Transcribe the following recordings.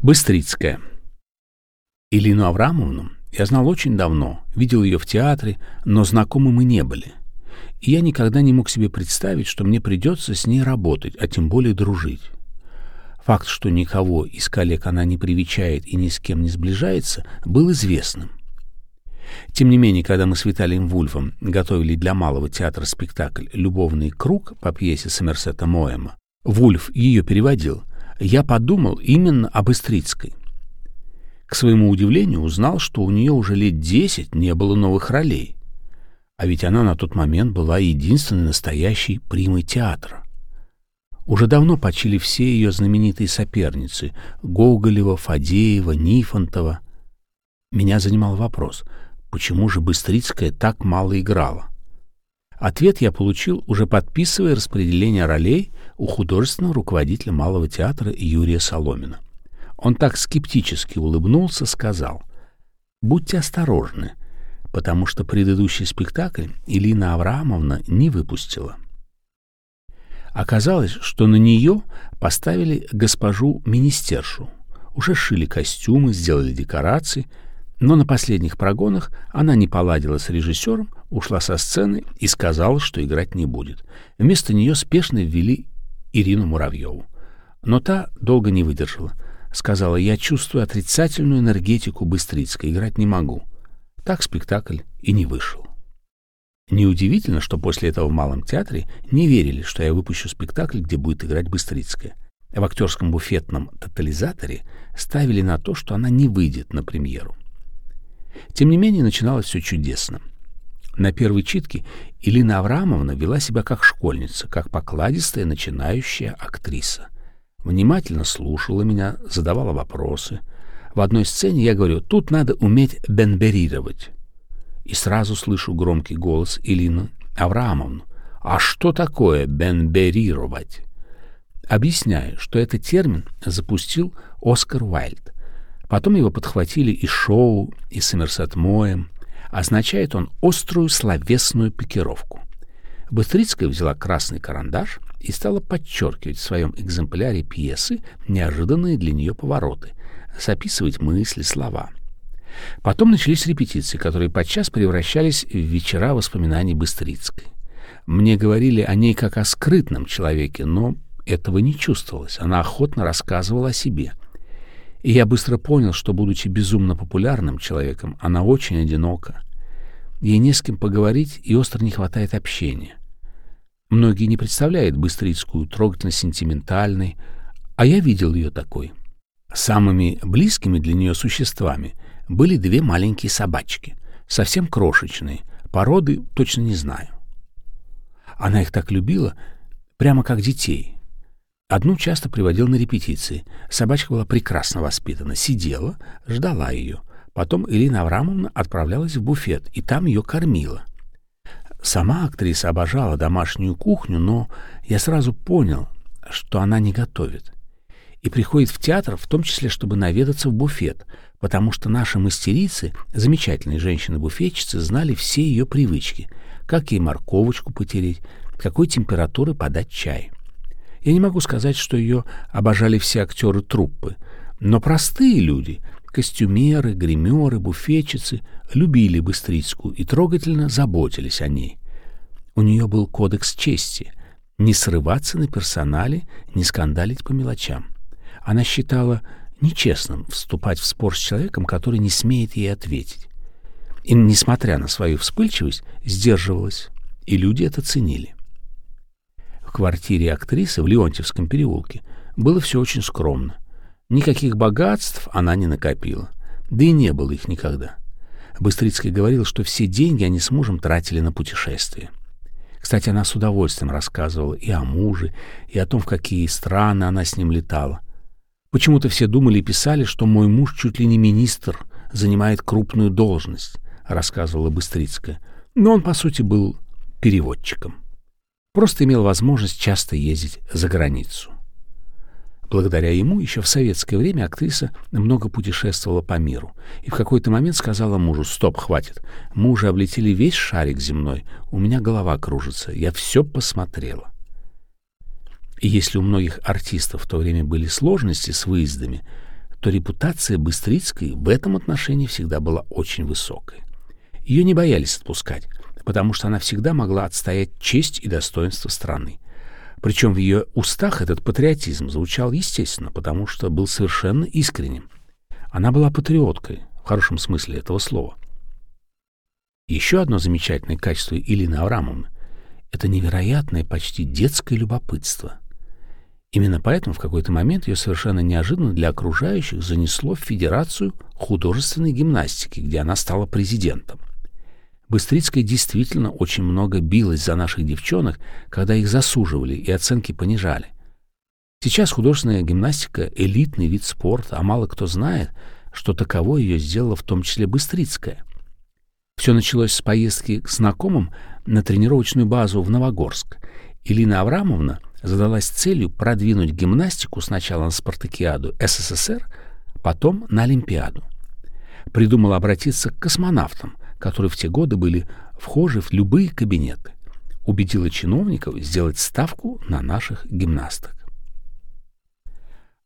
Быстрицкая. Илину Аврамовну я знал очень давно, видел ее в театре, но знакомы мы не были. И я никогда не мог себе представить, что мне придется с ней работать, а тем более дружить. Факт, что никого из коллег она не привечает и ни с кем не сближается, был известным. Тем не менее, когда мы с Виталием Вульфом готовили для малого театра спектакль «Любовный круг» по пьесе Сомерсета Моэма, Вульф ее переводил, я подумал именно об Истрицкой. К своему удивлению узнал, что у нее уже лет десять не было новых ролей. А ведь она на тот момент была единственной настоящей примой театра. Уже давно почили все ее знаменитые соперницы — Гоголева, Фадеева, Нифонтова. Меня занимал вопрос, почему же Быстрицкая так мало играла? Ответ я получил, уже подписывая распределение ролей у художественного руководителя Малого театра Юрия Соломина. Он так скептически улыбнулся, сказал, «Будьте осторожны, потому что предыдущий спектакль Илина Авраамовна не выпустила». Оказалось, что на нее поставили госпожу министершу. Уже шили костюмы, сделали декорации, но на последних прогонах она не поладила с режиссером, ушла со сцены и сказала, что играть не будет. Вместо нее спешно ввели Ирину Муравьеву. Но та долго не выдержала — сказала, я чувствую отрицательную энергетику Быстрицкой, играть не могу. Так спектакль и не вышел. Неудивительно, что после этого в Малом театре не верили, что я выпущу спектакль, где будет играть Быстрицкая. В актерском буфетном тотализаторе ставили на то, что она не выйдет на премьеру. Тем не менее, начиналось все чудесно. На первой читке Илина Аврамовна вела себя как школьница, как покладистая начинающая актриса — внимательно слушала меня, задавала вопросы. В одной сцене я говорю, тут надо уметь бенберировать. И сразу слышу громкий голос Илины Авраамовны. А что такое бенберировать? Объясняю, что этот термин запустил Оскар Уайльд. Потом его подхватили и Шоу, и Сомерсет Моем. Означает он острую словесную пикировку. Быстрицкая взяла красный карандаш и стала подчеркивать в своем экземпляре пьесы неожиданные для нее повороты, записывать мысли, слова. Потом начались репетиции, которые подчас превращались в вечера воспоминаний Быстрицкой. Мне говорили о ней как о скрытном человеке, но этого не чувствовалось. Она охотно рассказывала о себе. И я быстро понял, что, будучи безумно популярным человеком, она очень одинока. Ей не с кем поговорить, и остро не хватает общения. Многие не представляют Быстрицкую трогательно-сентиментальной, а я видел ее такой. Самыми близкими для нее существами были две маленькие собачки, совсем крошечные, породы точно не знаю. Она их так любила, прямо как детей. Одну часто приводил на репетиции. Собачка была прекрасно воспитана, сидела, ждала ее. Потом Ирина Аврамовна отправлялась в буфет, и там ее кормила. Сама актриса обожала домашнюю кухню, но я сразу понял, что она не готовит. И приходит в театр, в том числе, чтобы наведаться в буфет, потому что наши мастерицы, замечательные женщины-буфетчицы, знали все ее привычки, как ей морковочку потереть, какой температуры подать чай. Я не могу сказать, что ее обожали все актеры труппы, но простые люди — Костюмеры, гримеры, буфетчицы любили Быстрицкую и трогательно заботились о ней. У нее был кодекс чести — не срываться на персонале, не скандалить по мелочам. Она считала нечестным вступать в спор с человеком, который не смеет ей ответить. И, несмотря на свою вспыльчивость, сдерживалась, и люди это ценили. В квартире актрисы в Леонтьевском переулке было все очень скромно — Никаких богатств она не накопила, да и не было их никогда. Быстрицкий говорил, что все деньги они с мужем тратили на путешествия. Кстати, она с удовольствием рассказывала и о муже, и о том, в какие страны она с ним летала. Почему-то все думали и писали, что мой муж чуть ли не министр, занимает крупную должность, рассказывала Быстрицкая. Но он, по сути, был переводчиком. Просто имел возможность часто ездить за границу. Благодаря ему еще в советское время актриса много путешествовала по миру и в какой-то момент сказала мужу «Стоп, хватит. Мы уже облетели весь шарик земной. У меня голова кружится. Я все посмотрела». И если у многих артистов в то время были сложности с выездами, то репутация Быстрицкой в этом отношении всегда была очень высокой. Ее не боялись отпускать, потому что она всегда могла отстоять честь и достоинство страны. Причем в ее устах этот патриотизм звучал естественно, потому что был совершенно искренним. Она была патриоткой, в хорошем смысле этого слова. Еще одно замечательное качество Илины Аврамовны — это невероятное, почти детское любопытство. Именно поэтому в какой-то момент ее совершенно неожиданно для окружающих занесло в Федерацию художественной гимнастики, где она стала президентом. Быстрицкая действительно очень много билась за наших девчонок, когда их засуживали и оценки понижали. Сейчас художественная гимнастика — элитный вид спорта, а мало кто знает, что таково ее сделала в том числе Быстрицкая. Все началось с поездки к знакомым на тренировочную базу в Новогорск. Илина Аврамовна задалась целью продвинуть гимнастику сначала на спартакиаду СССР, потом на Олимпиаду. Придумала обратиться к космонавтам, которые в те годы были вхожи в любые кабинеты. Убедила чиновников сделать ставку на наших гимнасток.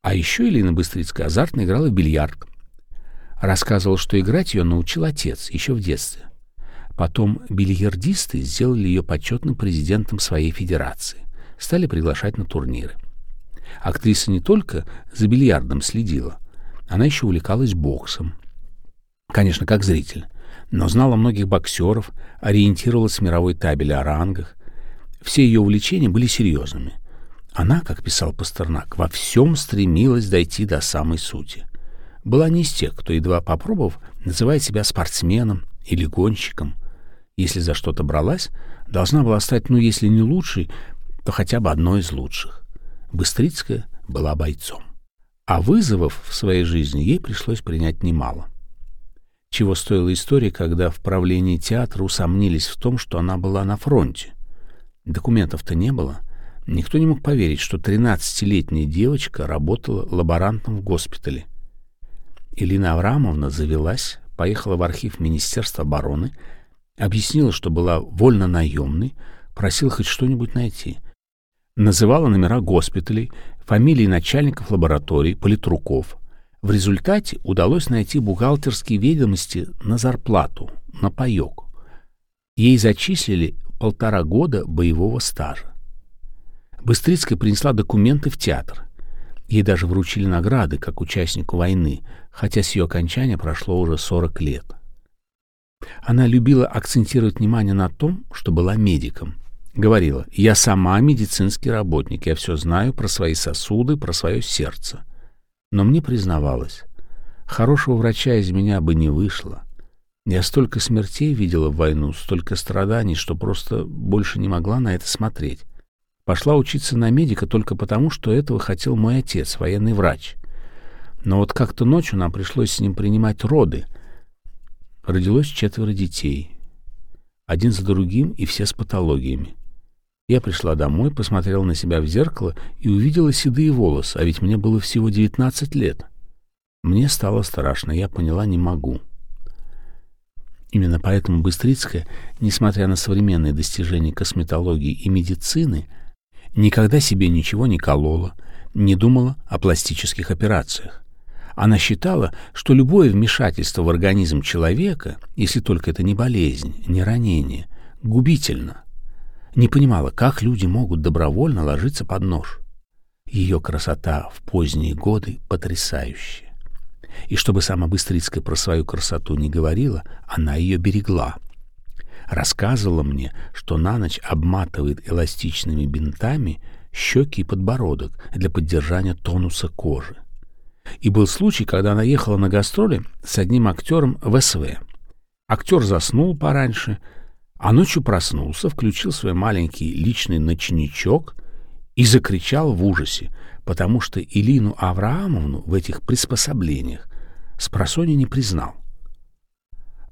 А еще Елена Быстрицкая азартно играла в бильярд. Рассказывал, что играть ее научил отец еще в детстве. Потом бильярдисты сделали ее почетным президентом своей федерации. Стали приглашать на турниры. Актриса не только за бильярдом следила, она еще увлекалась боксом. Конечно, как зритель но знала многих боксеров, ориентировалась в мировой табеле о рангах. Все ее увлечения были серьезными. Она, как писал Пастернак, во всем стремилась дойти до самой сути. Была не из тех, кто, едва попробовав, называет себя спортсменом или гонщиком. Если за что-то бралась, должна была стать, ну, если не лучшей, то хотя бы одной из лучших. Быстрицкая была бойцом. А вызовов в своей жизни ей пришлось принять немало чего стоила история, когда в правлении театра усомнились в том, что она была на фронте. Документов-то не было. Никто не мог поверить, что 13-летняя девочка работала лаборантом в госпитале. Илина Аврамовна завелась, поехала в архив Министерства обороны, объяснила, что была вольно наемной, просила хоть что-нибудь найти. Называла номера госпиталей, фамилии начальников лабораторий, политруков — в результате удалось найти бухгалтерские ведомости на зарплату, на паёк. Ей зачислили полтора года боевого стажа. Быстрицкая принесла документы в театр. Ей даже вручили награды, как участнику войны, хотя с ее окончания прошло уже 40 лет. Она любила акцентировать внимание на том, что была медиком. Говорила, я сама медицинский работник, я все знаю про свои сосуды, про свое сердце но мне признавалась, хорошего врача из меня бы не вышло. Я столько смертей видела в войну, столько страданий, что просто больше не могла на это смотреть. Пошла учиться на медика только потому, что этого хотел мой отец, военный врач. Но вот как-то ночью нам пришлось с ним принимать роды. Родилось четверо детей. Один за другим и все с патологиями. Я пришла домой, посмотрела на себя в зеркало и увидела седые волосы, а ведь мне было всего 19 лет. Мне стало страшно, я поняла, не могу. Именно поэтому Быстрицкая, несмотря на современные достижения косметологии и медицины, никогда себе ничего не колола, не думала о пластических операциях. Она считала, что любое вмешательство в организм человека, если только это не болезнь, не ранение, губительно не понимала, как люди могут добровольно ложиться под нож. Ее красота в поздние годы потрясающая. И чтобы сама Быстрицкая про свою красоту не говорила, она ее берегла. Рассказывала мне, что на ночь обматывает эластичными бинтами щеки и подбородок для поддержания тонуса кожи. И был случай, когда она ехала на гастроли с одним актером в СВ. Актер заснул пораньше — а ночью проснулся, включил свой маленький личный ночничок и закричал в ужасе, потому что Илину Авраамовну в этих приспособлениях с просони не признал.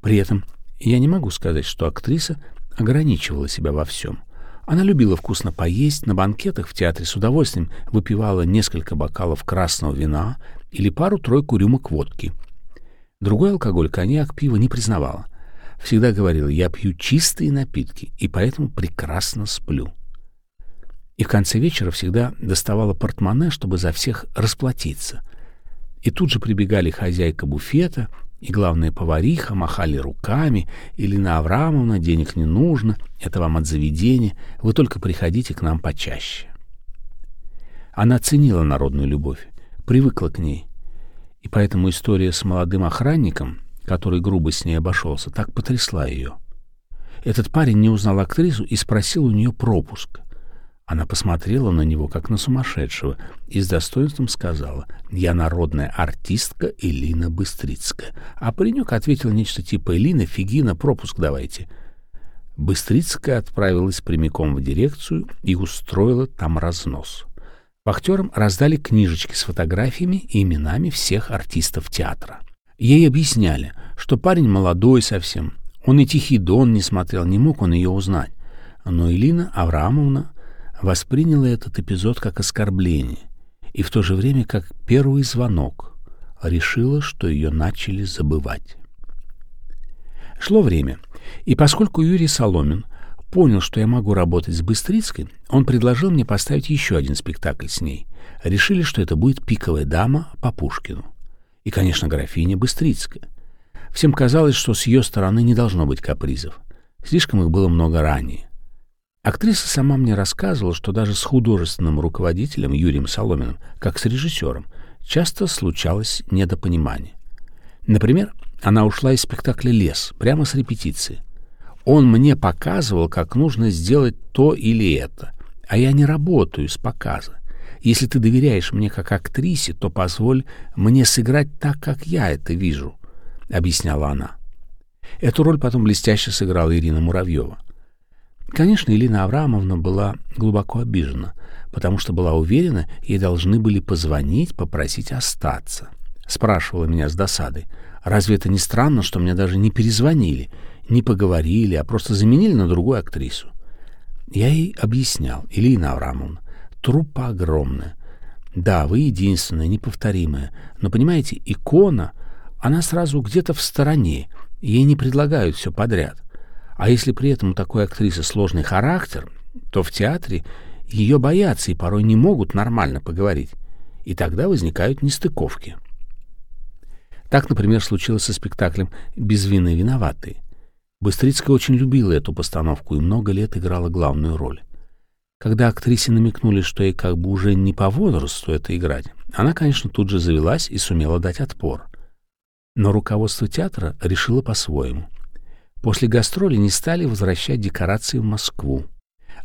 При этом я не могу сказать, что актриса ограничивала себя во всем. Она любила вкусно поесть, на банкетах в театре с удовольствием выпивала несколько бокалов красного вина или пару-тройку рюмок водки. Другой алкоголь, коньяк, пиво не признавала всегда говорила, я пью чистые напитки и поэтому прекрасно сплю. И в конце вечера всегда доставала портмоне, чтобы за всех расплатиться. И тут же прибегали хозяйка буфета и, главная повариха, махали руками. «Илина Аврамовна, денег не нужно, это вам от заведения, вы только приходите к нам почаще». Она ценила народную любовь, привыкла к ней. И поэтому история с молодым охранником, который грубо с ней обошелся, так потрясла ее. Этот парень не узнал актрису и спросил у нее пропуск. Она посмотрела на него, как на сумасшедшего, и с достоинством сказала «Я народная артистка Элина Быстрицкая». А паренек ответил нечто типа «Элина, Фигина, пропуск давайте». Быстрицкая отправилась прямиком в дирекцию и устроила там разнос. Вахтерам раздали книжечки с фотографиями и именами всех артистов театра. Ей объясняли, что парень молодой совсем, он и «Тихий дон» не смотрел, не мог он ее узнать. Но Элина Аврамовна восприняла этот эпизод как оскорбление и в то же время как первый звонок, решила, что ее начали забывать. Шло время, и поскольку Юрий Соломин понял, что я могу работать с Быстрицкой, он предложил мне поставить еще один спектакль с ней. Решили, что это будет «Пиковая дама» по Пушкину. И, конечно, графиня Быстрицкая. Всем казалось, что с ее стороны не должно быть капризов. Слишком их было много ранее. Актриса сама мне рассказывала, что даже с художественным руководителем Юрием Соломиным, как с режиссером, часто случалось недопонимание. Например, она ушла из спектакля «Лес» прямо с репетиции. Он мне показывал, как нужно сделать то или это, а я не работаю с показа. Если ты доверяешь мне как актрисе, то позволь мне сыграть так, как я это вижу», — объясняла она. Эту роль потом блестяще сыграла Ирина Муравьева — Конечно, Елена Аврамовна была глубоко обижена, потому что была уверена, ей должны были позвонить, попросить остаться. Спрашивала меня с досадой, разве это не странно, что мне даже не перезвонили, не поговорили, а просто заменили на другую актрису? Я ей объяснял, Елена Аврамовна, трупа огромная. Да, вы единственная, неповторимая, но, понимаете, икона, она сразу где-то в стороне, ей не предлагают все подряд — а если при этом у такой актрисы сложный характер, то в театре ее боятся и порой не могут нормально поговорить. И тогда возникают нестыковки. Так, например, случилось со спектаклем «Без вины виноватые». Быстрицкая очень любила эту постановку и много лет играла главную роль. Когда актрисе намекнули, что ей как бы уже не по возрасту это играть, она, конечно, тут же завелась и сумела дать отпор. Но руководство театра решило по-своему — После гастроли не стали возвращать декорации в Москву.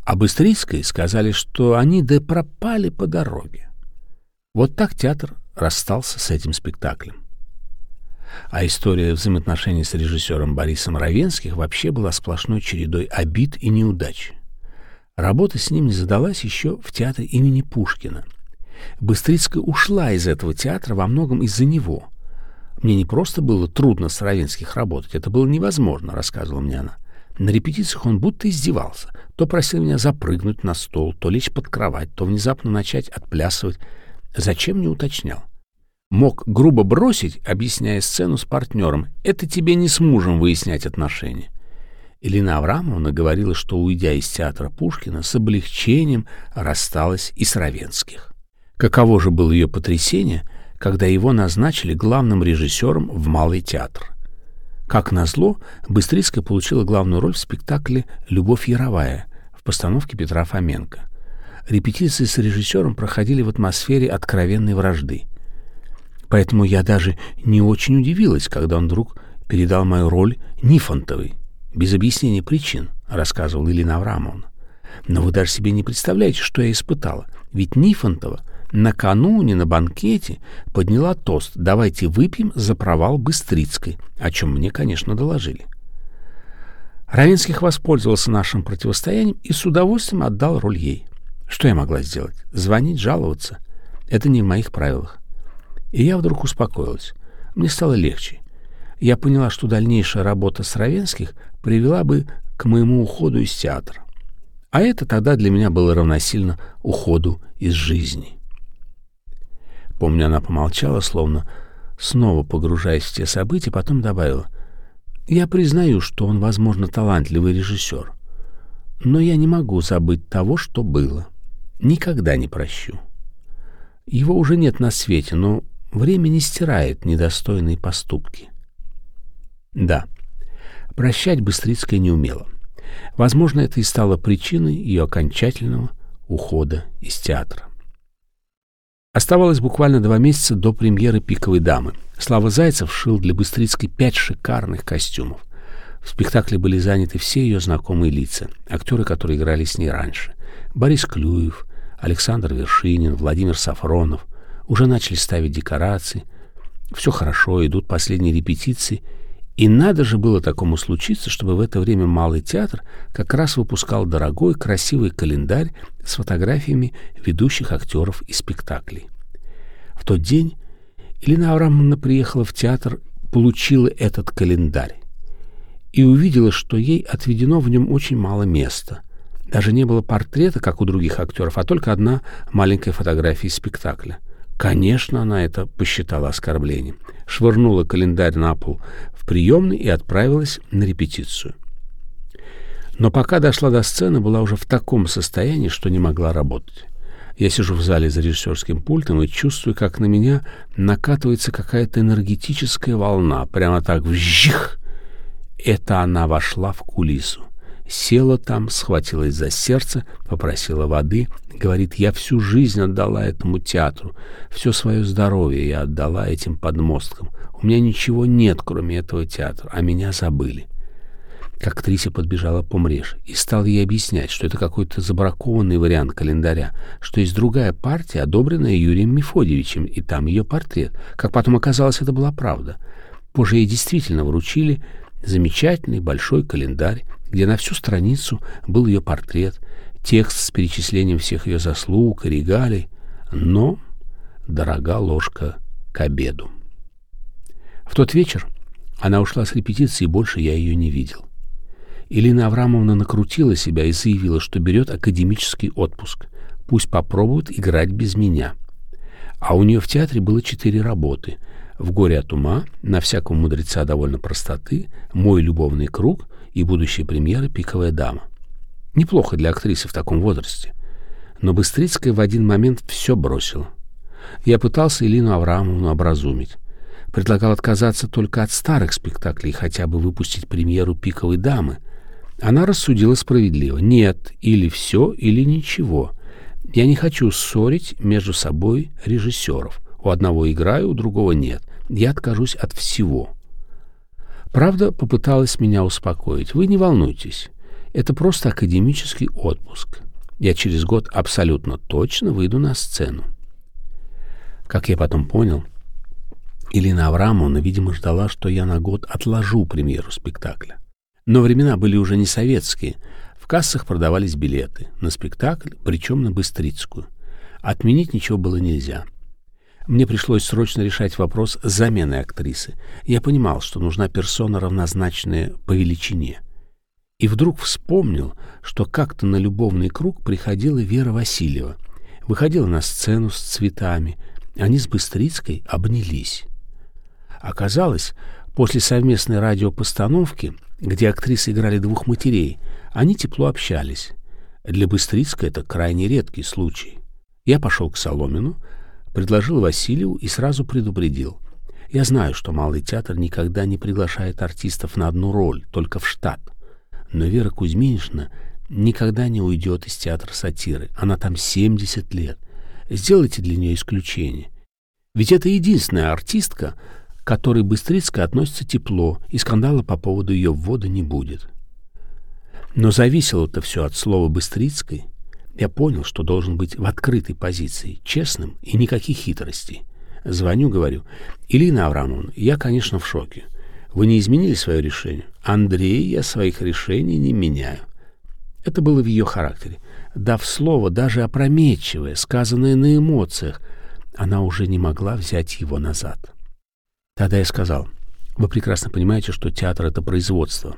А Быстрицкой сказали, что они да пропали по дороге. Вот так театр расстался с этим спектаклем. А история взаимоотношений с режиссером Борисом Равенских вообще была сплошной чередой обид и неудач. Работа с ним не задалась еще в театре имени Пушкина. Быстрицкая ушла из этого театра во многом из-за него — мне не просто было трудно с Равинских работать, это было невозможно, рассказывала мне она. На репетициях он будто издевался. То просил меня запрыгнуть на стол, то лечь под кровать, то внезапно начать отплясывать. Зачем не уточнял? Мог грубо бросить, объясняя сцену с партнером. Это тебе не с мужем выяснять отношения. Елена Аврамовна говорила, что, уйдя из театра Пушкина, с облегчением рассталась и с Равенских. Каково же было ее потрясение — когда его назначили главным режиссером в Малый театр. Как назло, Быстрицкая получила главную роль в спектакле «Любовь Яровая» в постановке Петра Фоменко. Репетиции с режиссером проходили в атмосфере откровенной вражды. Поэтому я даже не очень удивилась, когда он вдруг передал мою роль Нифонтовой, без объяснения причин, рассказывала Елена Аврамовна. Но вы даже себе не представляете, что я испытала. Ведь Нифонтова — накануне на банкете подняла тост «Давайте выпьем за провал Быстрицкой», о чем мне, конечно, доложили. Равинских воспользовался нашим противостоянием и с удовольствием отдал роль ей. Что я могла сделать? Звонить, жаловаться? Это не в моих правилах. И я вдруг успокоилась. Мне стало легче. Я поняла, что дальнейшая работа с Равенских привела бы к моему уходу из театра. А это тогда для меня было равносильно уходу из жизни. Помню, она помолчала, словно снова погружаясь в те события, потом добавила. «Я признаю, что он, возможно, талантливый режиссер. Но я не могу забыть того, что было. Никогда не прощу. Его уже нет на свете, но время не стирает недостойные поступки. Да, прощать Быстрицкая не умела. Возможно, это и стало причиной ее окончательного ухода из театра. Оставалось буквально два месяца до премьеры «Пиковой дамы». Слава Зайцев шил для Быстрицкой пять шикарных костюмов. В спектакле были заняты все ее знакомые лица, актеры, которые играли с ней раньше. Борис Клюев, Александр Вершинин, Владимир Сафронов. Уже начали ставить декорации. Все хорошо, идут последние репетиции — и надо же было такому случиться, чтобы в это время Малый театр как раз выпускал дорогой, красивый календарь с фотографиями ведущих актеров и спектаклей. В тот день Елена Аврамовна приехала в театр, получила этот календарь и увидела, что ей отведено в нем очень мало места. Даже не было портрета, как у других актеров, а только одна маленькая фотография из спектакля. Конечно, она это посчитала оскорблением. Швырнула календарь на пол в приемной и отправилась на репетицию. Но пока дошла до сцены, была уже в таком состоянии, что не могла работать. Я сижу в зале за режиссерским пультом и чувствую, как на меня накатывается какая-то энергетическая волна. Прямо так вжих! Это она вошла в кулису. Села там, схватилась за сердце, попросила воды. Говорит, я всю жизнь отдала этому театру. Все свое здоровье я отдала этим подмосткам. У меня ничего нет, кроме этого театра, а меня забыли. Как актрисе подбежала Помреж и стал ей объяснять, что это какой-то забракованный вариант календаря, что есть другая партия, одобренная Юрием Мефодьевичем, и там ее портрет. Как потом оказалось, это была правда. Позже ей действительно вручили замечательный большой календарь, где на всю страницу был ее портрет, текст с перечислением всех ее заслуг и регалий, но дорога ложка к обеду. В тот вечер она ушла с репетиции, и больше я ее не видел. Елена Аврамовна накрутила себя и заявила, что берет академический отпуск. Пусть попробуют играть без меня. А у нее в театре было четыре работы — в горе от ума, на всякого мудреца довольно простоты, мой любовный круг и будущая премьера «Пиковая дама». Неплохо для актрисы в таком возрасте. Но Быстрицкая в один момент все бросила. Я пытался Илину Аврамовну образумить. Предлагал отказаться только от старых спектаклей и хотя бы выпустить премьеру «Пиковой дамы». Она рассудила справедливо. Нет, или все, или ничего. Я не хочу ссорить между собой режиссеров. У одного играю, у другого нет. Я откажусь от всего. Правда попыталась меня успокоить. Вы не волнуйтесь. Это просто академический отпуск. Я через год абсолютно точно выйду на сцену. Как я потом понял, Елена Аврамовна, видимо, ждала, что я на год отложу премьеру спектакля. Но времена были уже не советские. В кассах продавались билеты на спектакль, причем на Быстрицкую. Отменить ничего было нельзя. Мне пришлось срочно решать вопрос замены актрисы. Я понимал, что нужна персона, равнозначная по величине. И вдруг вспомнил, что как-то на любовный круг приходила Вера Васильева. Выходила на сцену с цветами. Они с Быстрицкой обнялись. Оказалось, после совместной радиопостановки, где актрисы играли двух матерей, они тепло общались. Для Быстрицкой это крайне редкий случай. Я пошел к Соломину, предложил Васильеву и сразу предупредил. Я знаю, что Малый театр никогда не приглашает артистов на одну роль, только в штат. Но Вера Кузьминична никогда не уйдет из театра сатиры. Она там 70 лет. Сделайте для нее исключение. Ведь это единственная артистка, которой Быстрицкая относится тепло, и скандала по поводу ее ввода не будет. Но зависело-то все от слова Быстрицкой — я понял, что должен быть в открытой позиции, честным и никаких хитростей. Звоню, говорю, Илина Аврамовна, я, конечно, в шоке. Вы не изменили свое решение? Андрей, я своих решений не меняю. Это было в ее характере. Дав слово, даже опрометчивое, сказанное на эмоциях, она уже не могла взять его назад. Тогда я сказал, вы прекрасно понимаете, что театр — это производство.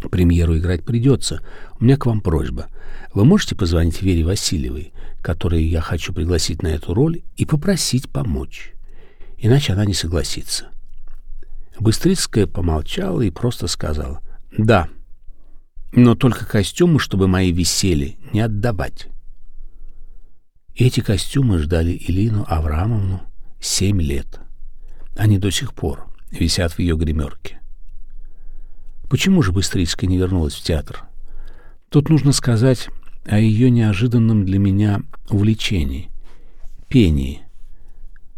Премьеру играть придется. У меня к вам просьба. Вы можете позвонить Вере Васильевой, которую я хочу пригласить на эту роль, и попросить помочь. Иначе она не согласится. Быстрицкая помолчала и просто сказала «Да, но только костюмы, чтобы мои висели, не отдавать». Эти костюмы ждали Илину Аврамовну семь лет. Они до сих пор висят в ее гримерке. Почему же Быстрицкая не вернулась в театр? Тут нужно сказать о ее неожиданном для меня увлечении — пении.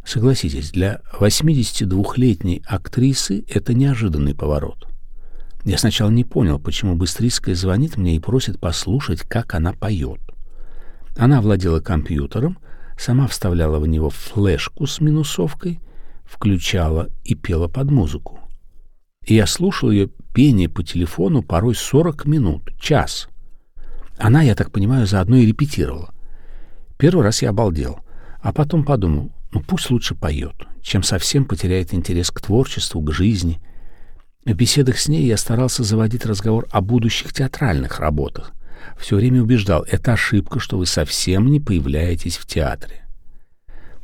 Согласитесь, для 82-летней актрисы это неожиданный поворот. Я сначала не понял, почему Быстрицкая звонит мне и просит послушать, как она поет. Она владела компьютером, сама вставляла в него флешку с минусовкой, включала и пела под музыку. И я слушал ее пение по телефону порой 40 минут, час. Она, я так понимаю, заодно и репетировала. Первый раз я обалдел, а потом подумал, ну пусть лучше поет, чем совсем потеряет интерес к творчеству, к жизни. В беседах с ней я старался заводить разговор о будущих театральных работах. Все время убеждал, это ошибка, что вы совсем не появляетесь в театре.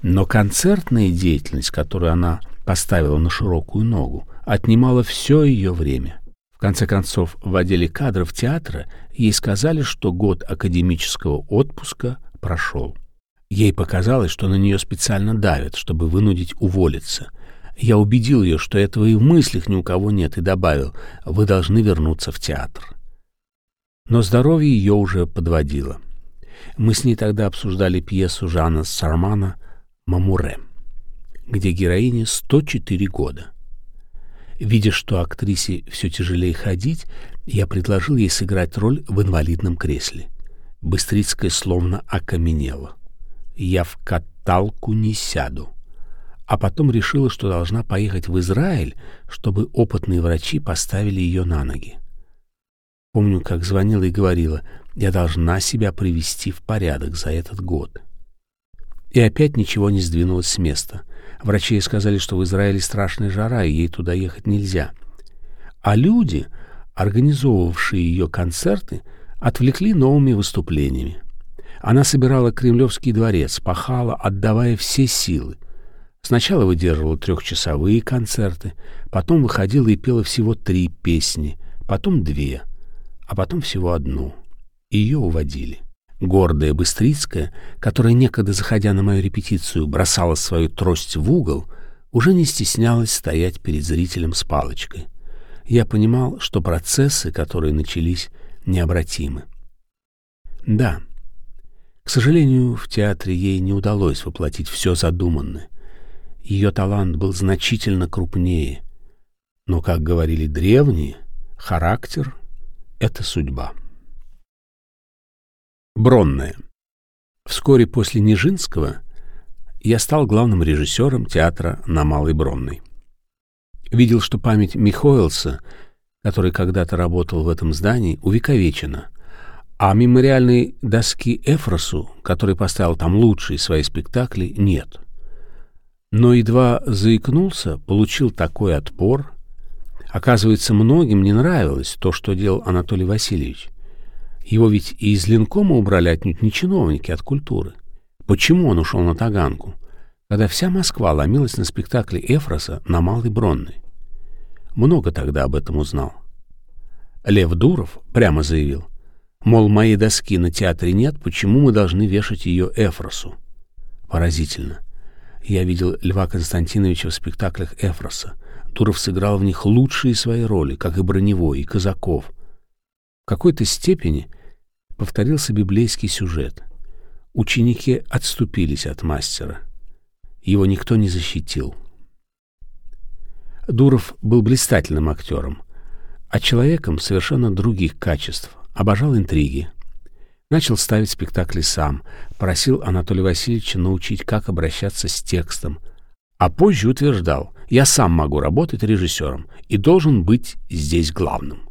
Но концертная деятельность, которую она поставила на широкую ногу, отнимала все ее время. В конце концов, в отделе кадров театра ей сказали, что год академического отпуска прошел. Ей показалось, что на нее специально давят, чтобы вынудить уволиться. Я убедил ее, что этого и в мыслях ни у кого нет, и добавил, вы должны вернуться в театр. Но здоровье ее уже подводило. Мы с ней тогда обсуждали пьесу Жана Сармана «Мамуре», где героине 104 года. Видя, что актрисе все тяжелее ходить, я предложил ей сыграть роль в инвалидном кресле. Быстрицкая словно окаменела. «Я в каталку не сяду» а потом решила, что должна поехать в Израиль, чтобы опытные врачи поставили ее на ноги. Помню, как звонила и говорила, я должна себя привести в порядок за этот год. И опять ничего не сдвинулось с места. Врачи сказали, что в Израиле страшная жара, и ей туда ехать нельзя. А люди, организовывавшие ее концерты, отвлекли новыми выступлениями. Она собирала Кремлевский дворец, пахала, отдавая все силы. Сначала выдерживала трехчасовые концерты, потом выходила и пела всего три песни, потом две, а потом всего одну. Ее уводили. Гордая Быстрицкая, которая некогда, заходя на мою репетицию, бросала свою трость в угол, уже не стеснялась стоять перед зрителем с палочкой. Я понимал, что процессы, которые начались, необратимы. Да, к сожалению, в театре ей не удалось воплотить все задуманное. Ее талант был значительно крупнее. Но, как говорили древние, характер — это судьба. Бронная. Вскоре после Нижинского я стал главным режиссером театра на Малой Бронной. Видел, что память Михоэлса, который когда-то работал в этом здании, увековечена, а мемориальной доски Эфросу, который поставил там лучшие свои спектакли, нет — но едва заикнулся, получил такой отпор. Оказывается, многим не нравилось то, что делал Анатолий Васильевич. Его ведь и из Ленкома убрали отнюдь не чиновники от культуры. Почему он ушел на Таганку, когда вся Москва ломилась на спектакле Эфроса на Малой Бронной? Много тогда об этом узнал. Лев Дуров прямо заявил, мол, моей доски на театре нет, почему мы должны вешать ее Эфросу? Поразительно. Я видел Льва Константиновича в спектаклях Эфроса. Туров сыграл в них лучшие свои роли, как и Броневой, и Казаков. В какой-то степени повторился библейский сюжет. Ученики отступились от мастера. Его никто не защитил. Дуров был блистательным актером, а человеком совершенно других качеств, обожал интриги, Начал ставить спектакли сам, просил Анатолия Васильевича научить, как обращаться с текстом. А позже утверждал, я сам могу работать режиссером и должен быть здесь главным.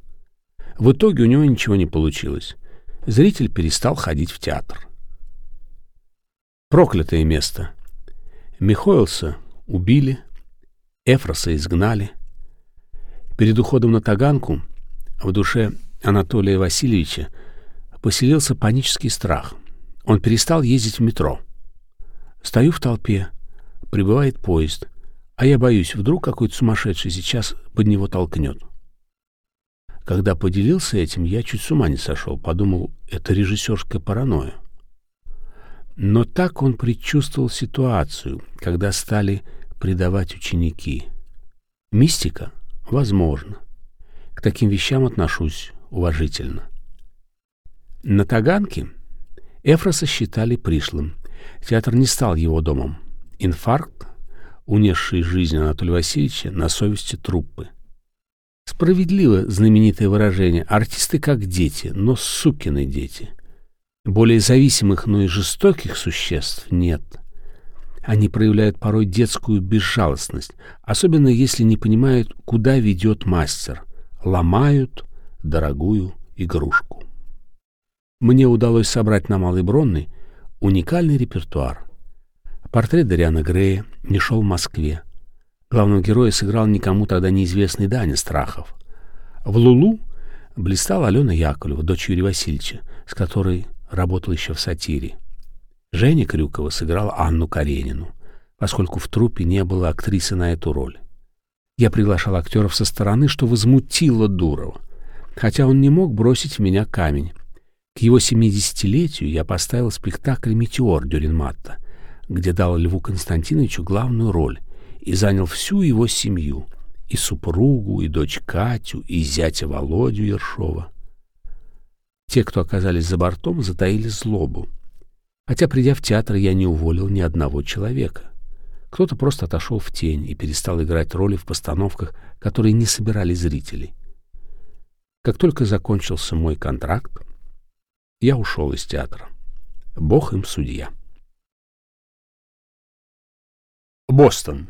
В итоге у него ничего не получилось. Зритель перестал ходить в театр. Проклятое место. Михоэлса убили, Эфроса изгнали. Перед уходом на Таганку в душе Анатолия Васильевича поселился панический страх. Он перестал ездить в метро. Стою в толпе, прибывает поезд, а я боюсь, вдруг какой-то сумасшедший сейчас под него толкнет. Когда поделился этим, я чуть с ума не сошел, подумал, это режиссерская паранойя. Но так он предчувствовал ситуацию, когда стали предавать ученики. Мистика? Возможно. К таким вещам отношусь уважительно. На Таганке Эфроса считали пришлым. Театр не стал его домом. Инфаркт, унесший жизнь Анатолия Васильевича, на совести труппы. Справедливо знаменитое выражение «артисты как дети, но сукины дети». Более зависимых, но и жестоких существ нет. Они проявляют порой детскую безжалостность, особенно если не понимают, куда ведет мастер. Ломают дорогую игрушку. Мне удалось собрать на Малой Бронной уникальный репертуар. Портрет Дариана Грея не шел в Москве. Главного героя сыграл никому тогда неизвестный Даня Страхов. В «Лулу» блистала Алена Яковлева, дочь Юрия Васильевича, с которой работал еще в сатире. Женя Крюкова сыграла Анну Каренину, поскольку в труппе не было актрисы на эту роль. Я приглашал актеров со стороны, что возмутило Дурова, хотя он не мог бросить в меня камень. К его семидесятилетию я поставил спектакль «Метеор» Дюринматта, где дал Льву Константиновичу главную роль и занял всю его семью, и супругу, и дочь Катю, и зятя Володю Ершова. Те, кто оказались за бортом, затаили злобу. Хотя, придя в театр, я не уволил ни одного человека. Кто-то просто отошел в тень и перестал играть роли в постановках, которые не собирали зрителей. Как только закончился мой контракт, я ушел из театра. Бог им судья. Бостон.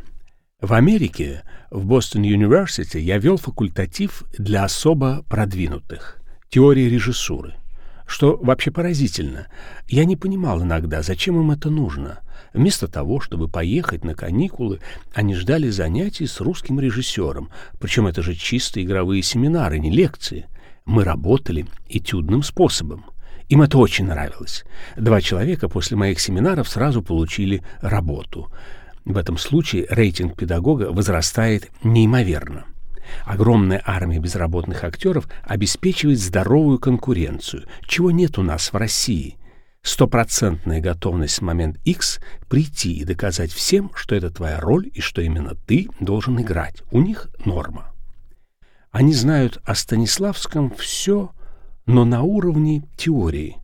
В Америке, в Бостон Юниверсити, я вел факультатив для особо продвинутых — теории режиссуры. Что вообще поразительно, я не понимал иногда, зачем им это нужно. Вместо того, чтобы поехать на каникулы, они ждали занятий с русским режиссером, причем это же чисто игровые семинары, не лекции. Мы работали этюдным способом. Им это очень нравилось. Два человека после моих семинаров сразу получили работу — в этом случае рейтинг педагога возрастает неимоверно. Огромная армия безработных актеров обеспечивает здоровую конкуренцию, чего нет у нас в России. Стопроцентная готовность в момент X прийти и доказать всем, что это твоя роль и что именно ты должен играть. У них норма. Они знают о Станиславском все, но на уровне теории.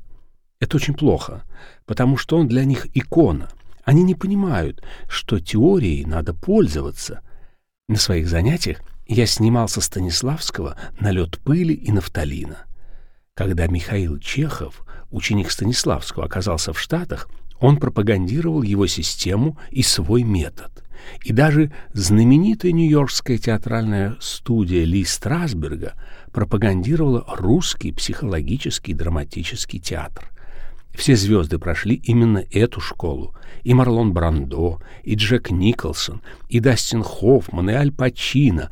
Это очень плохо, потому что он для них икона — они не понимают, что теорией надо пользоваться. На своих занятиях я снимал со Станиславского налет пыли и нафталина. Когда Михаил Чехов, ученик Станиславского, оказался в Штатах, он пропагандировал его систему и свой метод. И даже знаменитая нью-йоркская театральная студия Ли Страсберга пропагандировала русский психологический драматический театр. Все звезды прошли именно эту школу. И Марлон Брандо, и Джек Николсон, и Дастин Хоффман, и Аль Пачино.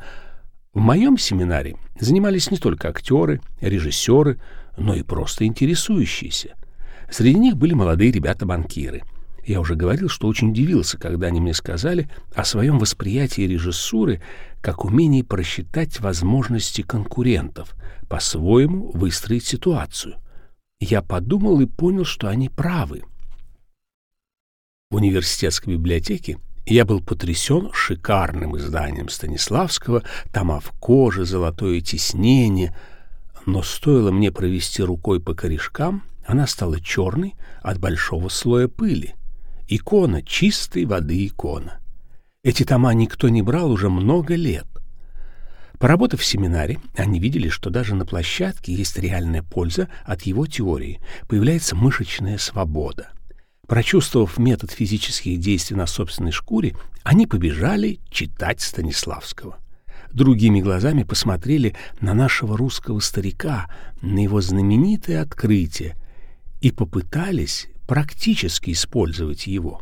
В моем семинаре занимались не только актеры, режиссеры, но и просто интересующиеся. Среди них были молодые ребята-банкиры. Я уже говорил, что очень удивился, когда они мне сказали о своем восприятии режиссуры как умении просчитать возможности конкурентов, по-своему выстроить ситуацию — я подумал и понял, что они правы. В университетской библиотеке я был потрясен шикарным изданием Станиславского, тома в коже, золотое тиснение, но стоило мне провести рукой по корешкам, она стала черной от большого слоя пыли. Икона, чистой воды икона. Эти тома никто не брал уже много лет. Поработав в семинаре, они видели, что даже на площадке есть реальная польза от его теории, появляется мышечная свобода. Прочувствовав метод физических действий на собственной шкуре, они побежали читать Станиславского. Другими глазами посмотрели на нашего русского старика, на его знаменитое открытие, и попытались практически использовать его.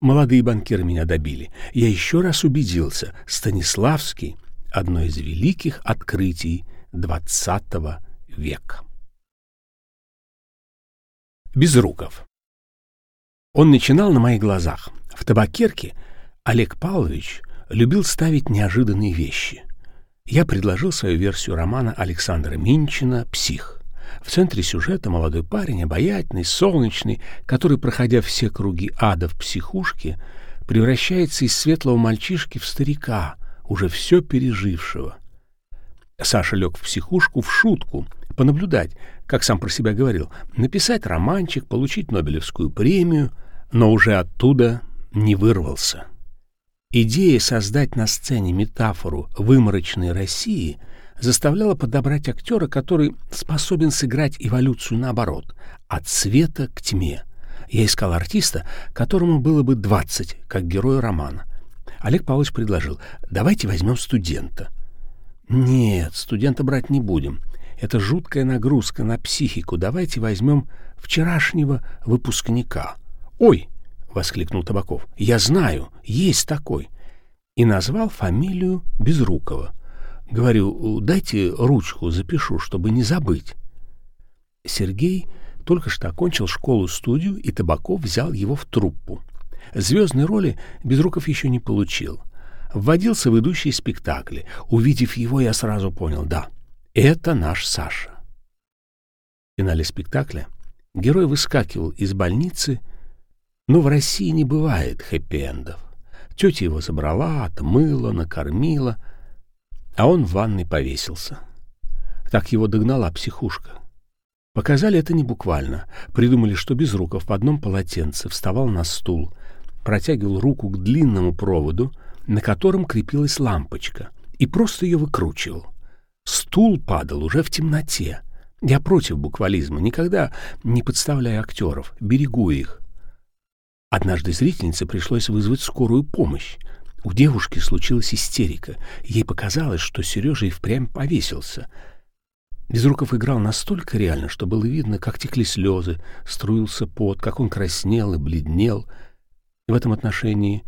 Молодые банкиры меня добили. Я еще раз убедился, Станиславский — одно из великих открытий XX века. Безруков. Он начинал на моих глазах. В табакерке Олег Павлович любил ставить неожиданные вещи. Я предложил свою версию романа Александра Минчина «Псих». В центре сюжета молодой парень, обаятельный, солнечный, который, проходя все круги ада в психушке, превращается из светлого мальчишки в старика, уже все пережившего. Саша лег в психушку в шутку, понаблюдать, как сам про себя говорил, написать романчик, получить Нобелевскую премию, но уже оттуда не вырвался. Идея создать на сцене метафору выморочной России заставляла подобрать актера, который способен сыграть эволюцию наоборот, от света к тьме. Я искал артиста, которому было бы 20, как герою романа. Олег Павлович предложил, давайте возьмем студента. Нет, студента брать не будем. Это жуткая нагрузка на психику. Давайте возьмем вчерашнего выпускника. Ой, — воскликнул Табаков. — Я знаю, есть такой. И назвал фамилию Безрукова. Говорю, дайте ручку запишу, чтобы не забыть. Сергей только что окончил школу-студию, и Табаков взял его в труппу. Звездной роли Безруков еще не получил. Вводился в идущие спектакли. Увидев его, я сразу понял, да, это наш Саша. В финале спектакля герой выскакивал из больницы но в России не бывает хэппи-эндов. Тетя его забрала, отмыла, накормила, а он в ванной повесился. Так его догнала психушка. Показали это не буквально. Придумали, что без руков в одном полотенце вставал на стул, протягивал руку к длинному проводу, на котором крепилась лампочка, и просто ее выкручивал. Стул падал уже в темноте. Я против буквализма, никогда не подставляю актеров, берегу их. Однажды зрительнице пришлось вызвать скорую помощь. У девушки случилась истерика. Ей показалось, что Сережа и впрямь повесился. Безруков играл настолько реально, что было видно, как текли слезы, струился пот, как он краснел и бледнел. В этом отношении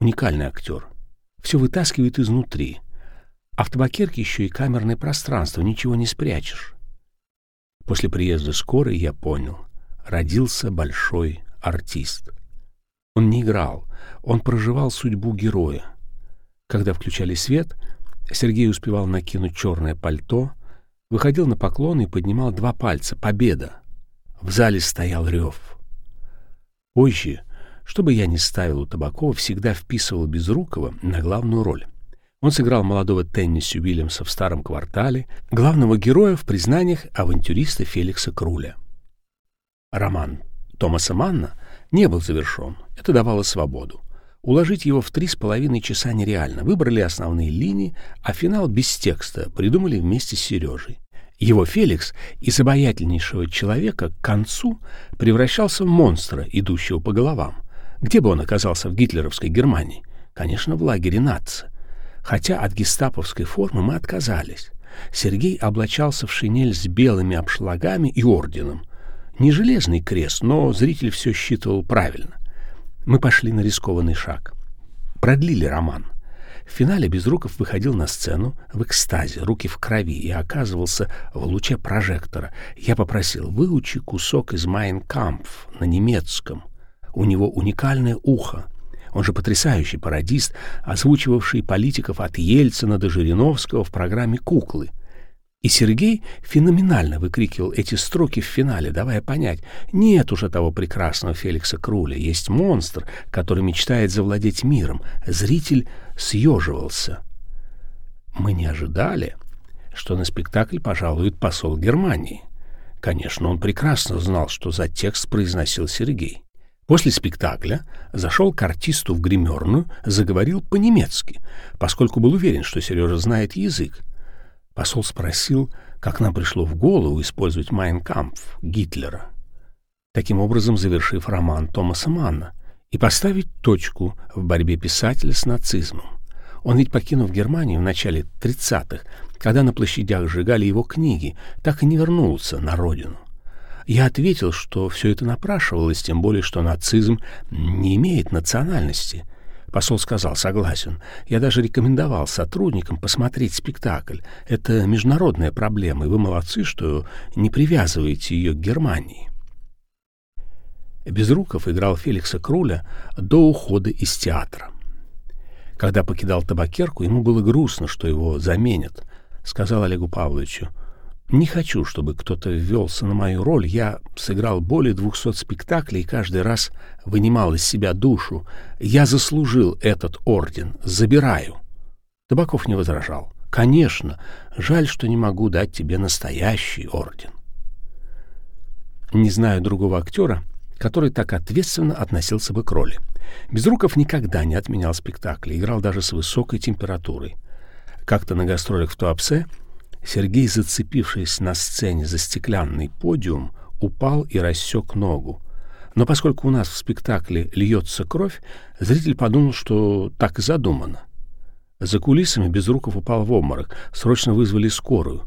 уникальный актер. Все вытаскивает изнутри. А в табакерке еще и камерное пространство, ничего не спрячешь. После приезда скорой я понял. Родился большой артист. Он не играл, он проживал судьбу героя. Когда включали свет, Сергей успевал накинуть черное пальто, выходил на поклон и поднимал два пальца. Победа! В зале стоял рев. Позже, чтобы я не ставил у Табакова, всегда вписывал Безрукова на главную роль. Он сыграл молодого Тенниси Уильямса в «Старом квартале», главного героя в признаниях авантюриста Феликса Круля. Роман Томаса Манна не был завершен. Это давало свободу. Уложить его в три с половиной часа нереально. Выбрали основные линии, а финал без текста придумали вместе с Сережей. Его Феликс из обаятельнейшего человека к концу превращался в монстра, идущего по головам. Где бы он оказался в гитлеровской Германии? Конечно, в лагере нации. Хотя от гестаповской формы мы отказались. Сергей облачался в шинель с белыми обшлагами и орденом — не железный крест, но зритель все считывал правильно. Мы пошли на рискованный шаг. Продлили роман. В финале Безруков выходил на сцену в экстазе, руки в крови, и оказывался в луче прожектора. Я попросил, выучи кусок из «Майн Кампф» на немецком. У него уникальное ухо. Он же потрясающий пародист, озвучивавший политиков от Ельцина до Жириновского в программе «Куклы». И Сергей феноменально выкрикивал эти строки в финале, давая понять, нет уже того прекрасного Феликса Круля, есть монстр, который мечтает завладеть миром. Зритель съеживался. Мы не ожидали, что на спектакль пожалует посол Германии. Конечно, он прекрасно знал, что за текст произносил Сергей. После спектакля зашел к артисту в гримерную, заговорил по-немецки, поскольку был уверен, что Сережа знает язык. Посол спросил, как нам пришло в голову использовать «Майнкампф» Гитлера, таким образом завершив роман Томаса Манна, и поставить точку в борьбе писателя с нацизмом. Он ведь, покинув Германию в начале 30-х, когда на площадях сжигали его книги, так и не вернулся на родину. Я ответил, что все это напрашивалось, тем более, что нацизм не имеет национальности, Посол сказал, согласен. Я даже рекомендовал сотрудникам посмотреть спектакль. Это международная проблема, и вы молодцы, что не привязываете ее к Германии. Безруков играл Феликса Круля до ухода из театра. Когда покидал табакерку, ему было грустно, что его заменят. Сказал Олегу Павловичу, Не хочу, чтобы кто-то ввелся на мою роль. Я сыграл более двухсот спектаклей и каждый раз вынимал из себя душу. Я заслужил этот орден. Забираю. Табаков не возражал. Конечно, жаль, что не могу дать тебе настоящий орден. Не знаю другого актера, который так ответственно относился бы к роли. Безруков никогда не отменял спектакли, играл даже с высокой температурой. Как-то на гастролях в Туапсе Сергей, зацепившись на сцене за стеклянный подиум, упал и рассек ногу. Но поскольку у нас в спектакле льется кровь, зритель подумал, что так и задумано. За кулисами Безруков упал в обморок, срочно вызвали скорую.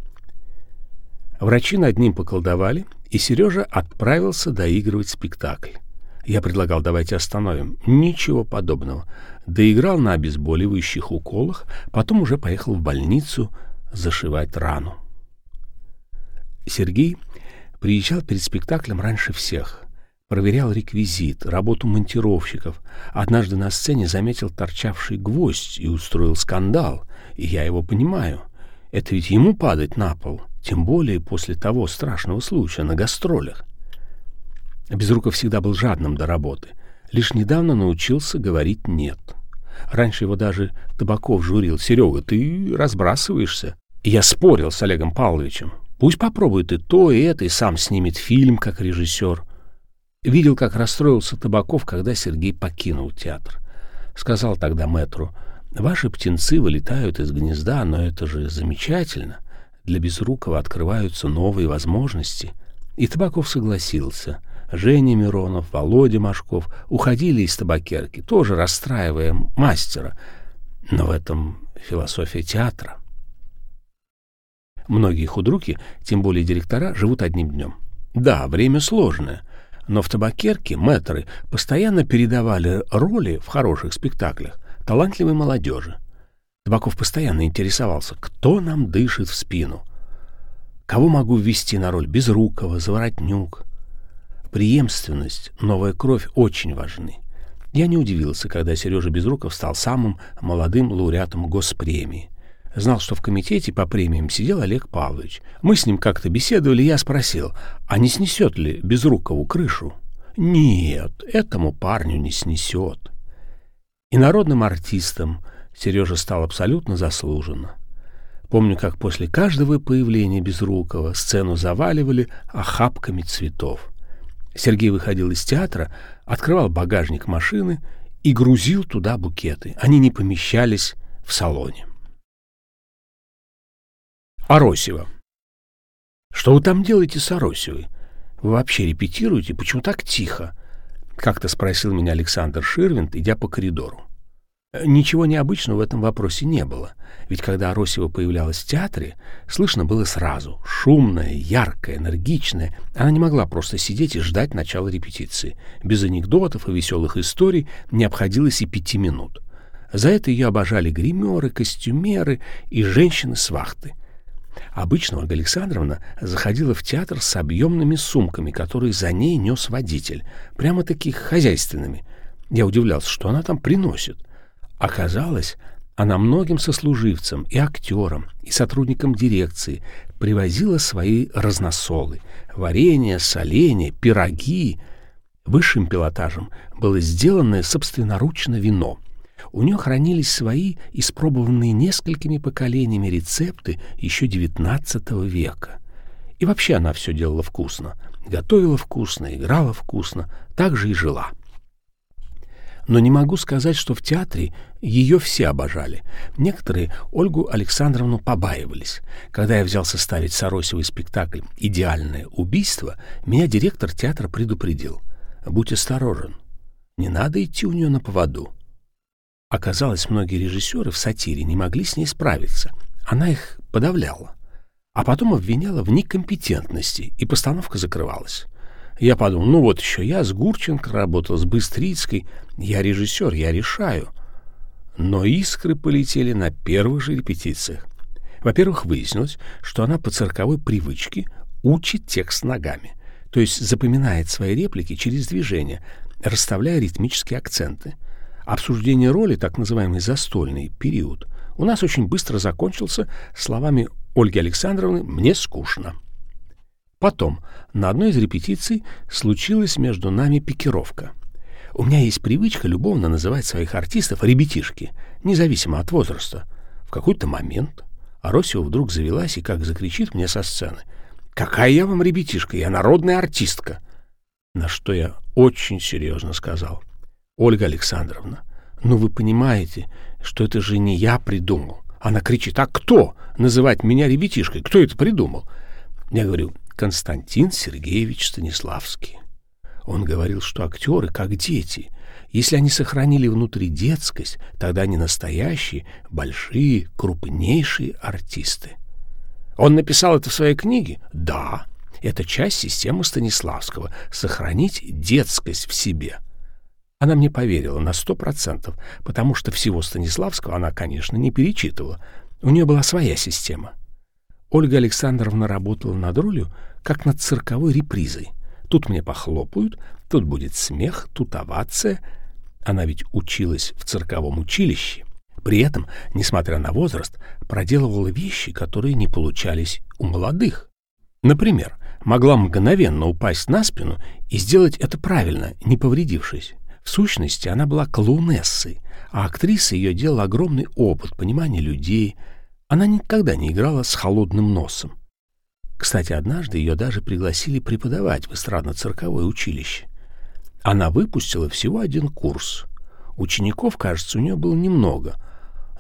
Врачи над ним поколдовали, и Сережа отправился доигрывать спектакль. Я предлагал, давайте остановим. Ничего подобного. Доиграл на обезболивающих уколах, потом уже поехал в больницу зашивать рану. Сергей приезжал перед спектаклем раньше всех. Проверял реквизит, работу монтировщиков. Однажды на сцене заметил торчавший гвоздь и устроил скандал. И я его понимаю. Это ведь ему падать на пол, тем более после того страшного случая на гастролях. Безруков всегда был жадным до работы. Лишь недавно научился говорить «нет». Раньше его даже Табаков журил. «Серега, ты разбрасываешься». Я спорил с Олегом Павловичем. Пусть попробует и то, и это, и сам снимет фильм как режиссер. Видел, как расстроился Табаков, когда Сергей покинул театр. Сказал тогда мэтру, «Ваши птенцы вылетают из гнезда, но это же замечательно. Для Безрукова открываются новые возможности». И Табаков согласился. Женя Миронов, Володя Машков уходили из табакерки, тоже расстраивая мастера. Но в этом философия театра. Многие худруки, тем более директора, живут одним днем. Да, время сложное, но в табакерке мэтры постоянно передавали роли в хороших спектаклях талантливой молодежи. Табаков постоянно интересовался, кто нам дышит в спину. Кого могу ввести на роль Безрукова, Заворотнюк, преемственность, новая кровь очень важны. Я не удивился, когда Сережа Безруков стал самым молодым лауреатом госпремии. Знал, что в комитете по премиям сидел Олег Павлович. Мы с ним как-то беседовали, я спросил, а не снесет ли Безрукову крышу? Нет, этому парню не снесет. И народным артистом Сережа стал абсолютно заслуженно. Помню, как после каждого появления Безрукова сцену заваливали охапками цветов. Сергей выходил из театра, открывал багажник машины и грузил туда букеты. Они не помещались в салоне. Аросева. «Что вы там делаете с Аросевой? Вы вообще репетируете? Почему так тихо?» — как-то спросил меня Александр Ширвинт, идя по коридору. Ничего необычного в этом вопросе не было, ведь когда Аросева появлялась в театре, слышно было сразу. Шумная, яркая, энергичная. Она не могла просто сидеть и ждать начала репетиции. Без анекдотов и веселых историй не обходилось и пяти минут. За это ее обожали гримеры, костюмеры и женщины с вахты. Обычно Ольга Александровна заходила в театр с объемными сумками, которые за ней нес водитель, прямо таких хозяйственными. Я удивлялся, что она там приносит. Оказалось, она многим сослуживцам, и актерам, и сотрудникам дирекции привозила свои разносолы, варенье, соленья, пироги. Высшим пилотажем было сделано собственноручно вино. У нее хранились свои, испробованные несколькими поколениями рецепты еще XIX века. И вообще она все делала вкусно. Готовила вкусно, играла вкусно, так же и жила но не могу сказать, что в театре ее все обожали. Некоторые Ольгу Александровну побаивались. Когда я взялся ставить Соросевый спектакль «Идеальное убийство», меня директор театра предупредил. «Будь осторожен, не надо идти у нее на поводу». Оказалось, многие режиссеры в сатире не могли с ней справиться. Она их подавляла. А потом обвиняла в некомпетентности, и постановка закрывалась. Я подумал, ну вот еще я с Гурченко работал, с Быстрицкой. Я режиссер, я решаю. Но искры полетели на первых же репетициях. Во-первых, выяснилось, что она по цирковой привычке учит текст ногами, то есть запоминает свои реплики через движение, расставляя ритмические акценты. Обсуждение роли, так называемый застольный период, у нас очень быстро закончился словами Ольги Александровны «мне скучно». Потом, на одной из репетиций случилась между нами пикировка. У меня есть привычка любовно называть своих артистов ребятишки, независимо от возраста. В какой-то момент Аросева вдруг завелась и как закричит мне со сцены. «Какая я вам ребятишка? Я народная артистка!» На что я очень серьезно сказал. «Ольга Александровна, ну вы понимаете, что это же не я придумал. Она кричит, а кто называть меня ребятишкой? Кто это придумал? Я говорю, Константин Сергеевич Станиславский. Он говорил, что актеры как дети. Если они сохранили внутри детскость, тогда они настоящие, большие, крупнейшие артисты. Он написал это в своей книге? Да. Это часть системы Станиславского — сохранить детскость в себе. Она мне поверила на сто процентов, потому что всего Станиславского она, конечно, не перечитывала. У нее была своя система. Ольга Александровна работала над ролью, как над цирковой репризой. Тут мне похлопают, тут будет смех, тут овация. Она ведь училась в цирковом училище. При этом, несмотря на возраст, проделывала вещи, которые не получались у молодых. Например, могла мгновенно упасть на спину и сделать это правильно, не повредившись. В сущности, она была клоунессой, а актриса ее делала огромный опыт понимания людей. Она никогда не играла с холодным носом. Кстати, однажды ее даже пригласили преподавать в эстрадно-цирковое училище. Она выпустила всего один курс. Учеников, кажется, у нее было немного,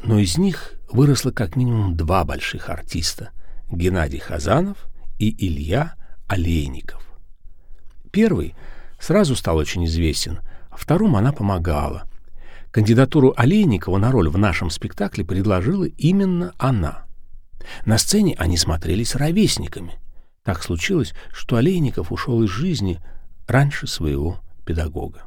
но из них выросло как минимум два больших артиста — Геннадий Хазанов и Илья Олейников. Первый сразу стал очень известен — Второму она помогала. Кандидатуру Олейникова на роль в нашем спектакле предложила именно она. На сцене они смотрелись ровесниками. Так случилось, что Олейников ушел из жизни раньше своего педагога.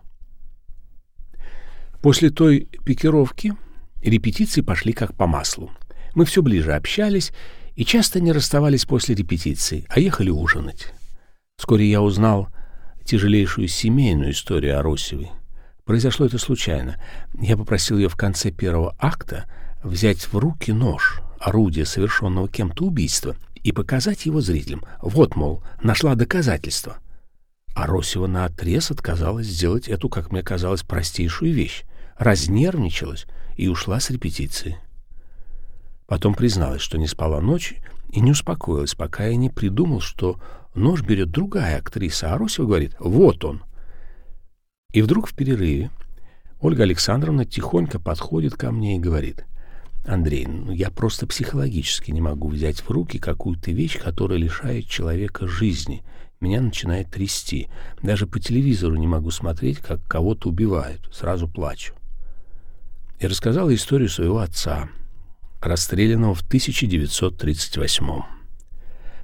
После той пикировки репетиции пошли как по маслу. Мы все ближе общались и часто не расставались после репетиции, а ехали ужинать. Вскоре я узнал тяжелейшую семейную историю Аросевой. Произошло это случайно. Я попросил ее в конце первого акта взять в руки нож, орудие совершенного кем-то убийства, и показать его зрителям. Вот, мол, нашла доказательство. А Росева наотрез отказалась сделать эту, как мне казалось, простейшую вещь. Разнервничалась и ушла с репетиции. Потом призналась, что не спала ночью и не успокоилась, пока я не придумал, что нож берет другая актриса, а Росева говорит «вот он». И вдруг в перерыве Ольга Александровна тихонько подходит ко мне и говорит, «Андрей, ну я просто психологически не могу взять в руки какую-то вещь, которая лишает человека жизни. Меня начинает трясти. Даже по телевизору не могу смотреть, как кого-то убивают. Сразу плачу». И рассказала историю своего отца, расстрелянного в 1938 -м.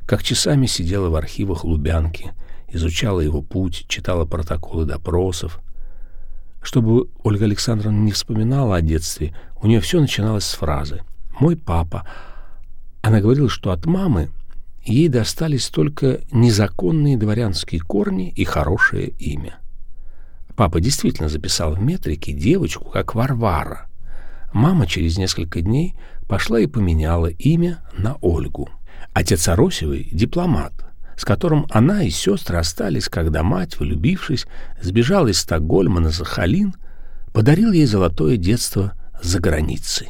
Как часами сидела в архивах Лубянки – изучала его путь, читала протоколы допросов. Чтобы Ольга Александровна не вспоминала о детстве, у нее все начиналось с фразы «Мой папа». Она говорила, что от мамы ей достались только незаконные дворянские корни и хорошее имя. Папа действительно записал в метрике девочку как Варвара. Мама через несколько дней пошла и поменяла имя на Ольгу. Отец Аросевой — дипломат, с которым она и сестры остались, когда мать, влюбившись, сбежала из Стокгольма на Захалин, подарил ей золотое детство за границей.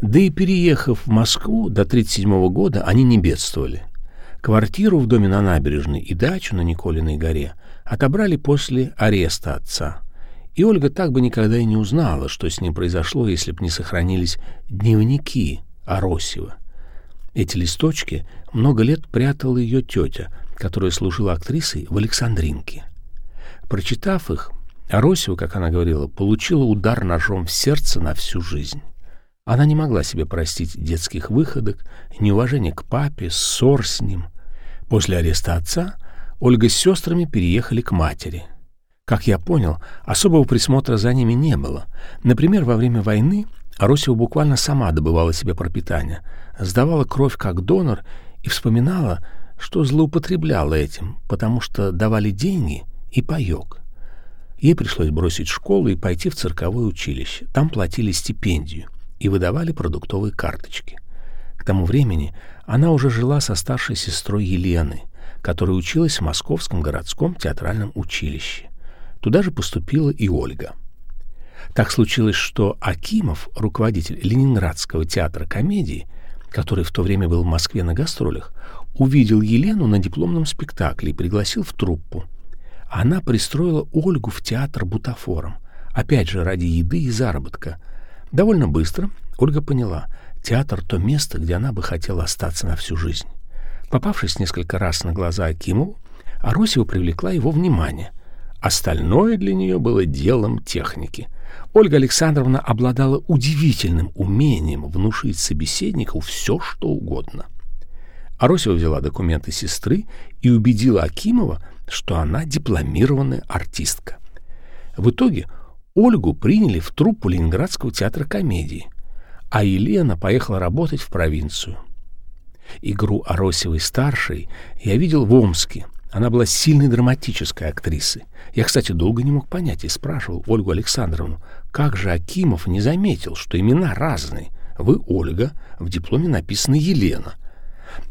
Да и переехав в Москву до 1937 года, они не бедствовали. Квартиру в доме на набережной и дачу на Николиной горе отобрали после ареста отца. И Ольга так бы никогда и не узнала, что с ним произошло, если бы не сохранились дневники Аросева. Эти листочки много лет прятала ее тетя, которая служила актрисой в Александринке. Прочитав их, Аросева, как она говорила, получила удар ножом в сердце на всю жизнь. Она не могла себе простить детских выходок, неуважения к папе, ссор с ним. После ареста отца Ольга с сестрами переехали к матери. Как я понял, особого присмотра за ними не было. Например, во время войны Аросева буквально сама добывала себе пропитание, сдавала кровь как донор и вспоминала, что злоупотребляла этим, потому что давали деньги и паёк. Ей пришлось бросить школу и пойти в цирковое училище. Там платили стипендию. и выдавали продуктовые карточки. К тому времени она уже жила со старшей сестрой Елены, которая училась в Московском городском театральном училище. Туда же поступила и Ольга. Так случилось, что Акимов, руководитель Ленинградского театра комедии, который в то время был в Москве на гастролях, увидел Елену на дипломном спектакле и пригласил в труппу. Она пристроила Ольгу в театр бутафором, опять же ради еды и заработка. Довольно быстро Ольга поняла, театр — то место, где она бы хотела остаться на всю жизнь. Попавшись несколько раз на глаза Акимову, Аросева привлекла его внимание. Остальное для нее было делом техники. Ольга Александровна обладала удивительным умением внушить собеседнику все, что угодно. Аросева взяла документы сестры и убедила Акимова, что она дипломированная артистка. В итоге Ольгу приняли в труппу Ленинградского театра комедии, а Елена поехала работать в провинцию. Игру Аросевой-старшей я видел в Омске. Она была сильной драматической актрисой. Я, кстати, долго не мог понять и спрашивал Ольгу Александровну, как же Акимов не заметил, что имена разные. Вы Ольга, в дипломе написано Елена.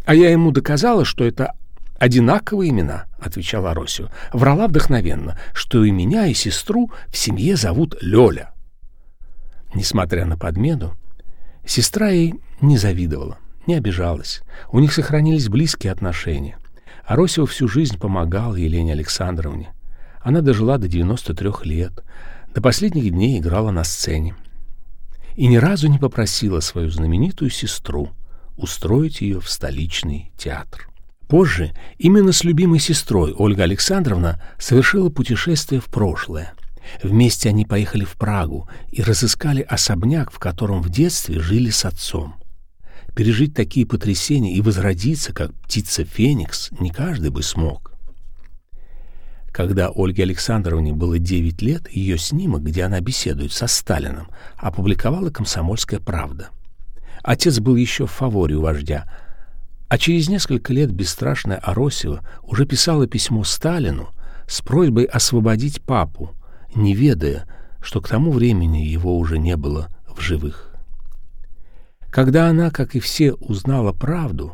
А я ему доказала, что это одинаковые имена, отвечала Аросева. Врала вдохновенно, что и меня, и сестру в семье зовут Лёля. Несмотря на подмену, сестра ей не завидовала, не обижалась. У них сохранились близкие отношения. Аросева всю жизнь помогала Елене Александровне. Она дожила до 93 лет, до последних дней играла на сцене. И ни разу не попросила свою знаменитую сестру — устроить ее в столичный театр. Позже именно с любимой сестрой Ольга Александровна совершила путешествие в прошлое. Вместе они поехали в Прагу и разыскали особняк, в котором в детстве жили с отцом. Пережить такие потрясения и возродиться, как птица Феникс, не каждый бы смог. Когда Ольге Александровне было 9 лет, ее снимок, где она беседует со Сталином, опубликовала «Комсомольская правда». Отец был еще в фаворе у вождя, а через несколько лет бесстрашная Аросева уже писала письмо Сталину с просьбой освободить папу, не ведая, что к тому времени его уже не было в живых. Когда она, как и все, узнала правду,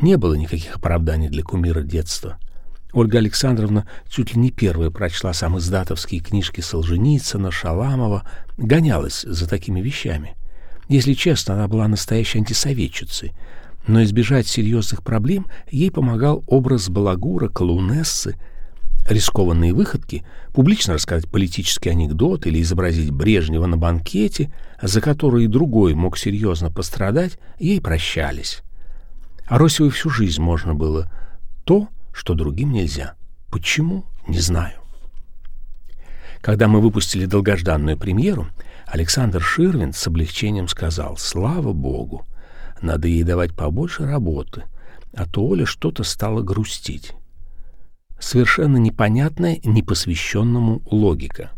не было никаких оправданий для кумира детства. Ольга Александровна чуть ли не первая прочла сам издатовские книжки Солженицына, Шаламова, гонялась за такими вещами — если честно, она была настоящей антисоветчицей, но избежать серьезных проблем ей помогал образ балагура, клоунессы, рискованные выходки, публично рассказать политический анекдот или изобразить Брежнева на банкете, за который другой мог серьезно пострадать, ей прощались. А Росевой всю жизнь можно было то, что другим нельзя. Почему? Не знаю. Когда мы выпустили долгожданную премьеру, Александр Ширвин с облегчением сказал «Слава Богу! Надо ей давать побольше работы, а то Оля что-то стала грустить». Совершенно непонятная непосвященному логика.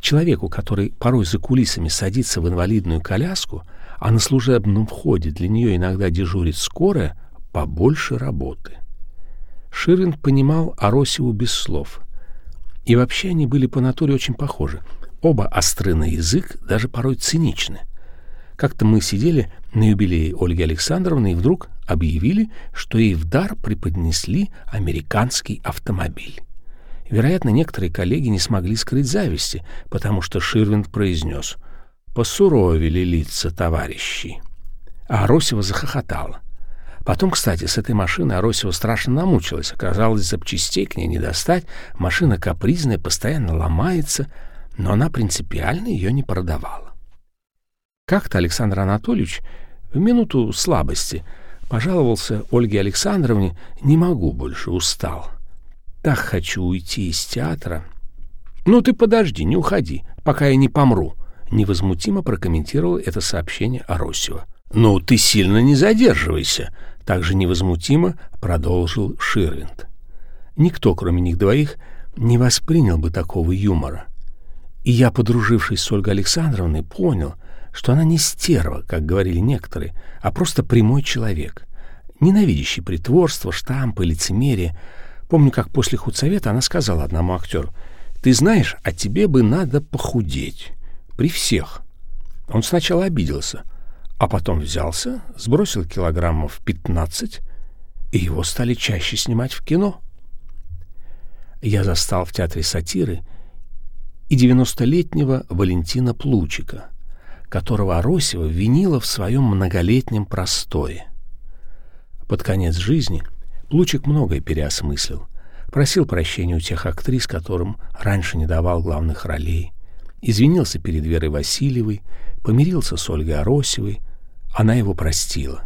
Человеку, который порой за кулисами садится в инвалидную коляску, а на служебном входе для нее иногда дежурит скорая, побольше работы. Ширвин понимал Аросеву без слов. И вообще они были по натуре очень похожи — Оба остры на язык, даже порой циничны. Как-то мы сидели на юбилее Ольги Александровны и вдруг объявили, что ей в дар преподнесли американский автомобиль. Вероятно, некоторые коллеги не смогли скрыть зависти, потому что Ширвинд произнес «Посуровили лица товарищей». А Аросева захохотала. Потом, кстати, с этой машиной Аросева страшно намучилась. Оказалось, запчастей к ней не достать, машина капризная, постоянно ломается — но она принципиально ее не продавала. Как-то Александр Анатольевич в минуту слабости пожаловался Ольге Александровне «Не могу больше, устал. Так хочу уйти из театра». «Ну ты подожди, не уходи, пока я не помру», — невозмутимо прокомментировал это сообщение Аросева. «Ну, ты сильно не задерживайся», — также невозмутимо продолжил Ширвинд. Никто, кроме них двоих, не воспринял бы такого юмора. И я, подружившись с Ольгой Александровной, понял, что она не стерва, как говорили некоторые, а просто прямой человек, ненавидящий притворство, штампы, лицемерие. Помню, как после худсовета она сказала одному актеру, «Ты знаешь, а тебе бы надо похудеть. При всех». Он сначала обиделся, а потом взялся, сбросил килограммов 15, и его стали чаще снимать в кино. Я застал в театре сатиры и 90-летнего Валентина Плучика, которого Аросева винила в своем многолетнем простое. Под конец жизни Плучик многое переосмыслил, просил прощения у тех актрис, которым раньше не давал главных ролей, извинился перед Верой Васильевой, помирился с Ольгой Аросевой, она его простила.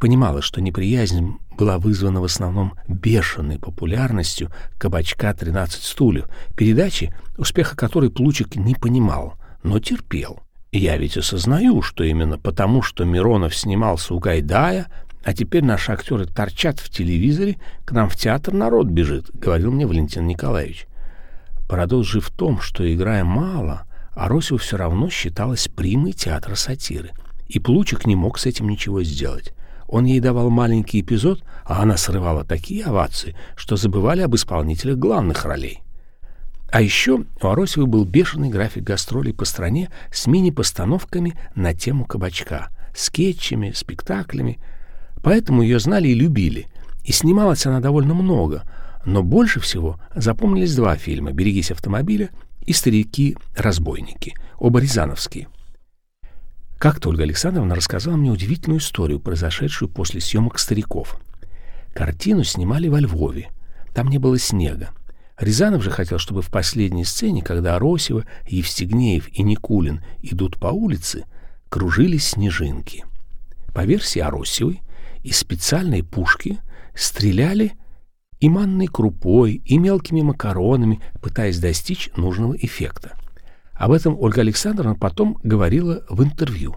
Понимала, что неприязнь была вызвана в основном бешеной популярностью «Кабачка 13 стульев», передачи, успеха которой Плучик не понимал, но терпел. Я ведь осознаю, что именно потому, что Миронов снимался у Гайдая, а теперь наши актеры торчат в телевизоре, к нам в театр народ бежит, — говорил мне Валентин Николаевич. Парадокс же в том, что, играя мало, Аросева все равно считалась примой театра сатиры. И Плучик не мог с этим ничего сделать. Он ей давал маленький эпизод, а она срывала такие овации, что забывали об исполнителях главных ролей. А еще у Аросевой был бешеный график гастролей по стране с мини-постановками на тему кабачка, скетчами, спектаклями — Поэтому ее знали и любили. И снималась она довольно много. Но больше всего запомнились два фильма «Берегись автомобиля» и «Старики-разбойники», оба рязановские. Как-то Ольга Александровна рассказала мне удивительную историю, произошедшую после съемок «Стариков». Картину снимали во Львове. Там не было снега. Рязанов же хотел, чтобы в последней сцене, когда Аросева, Евстигнеев и Никулин идут по улице, кружились снежинки. По версии Аросевой, из специальной пушки стреляли и манной крупой, и мелкими макаронами, пытаясь достичь нужного эффекта. Об этом Ольга Александровна потом говорила в интервью.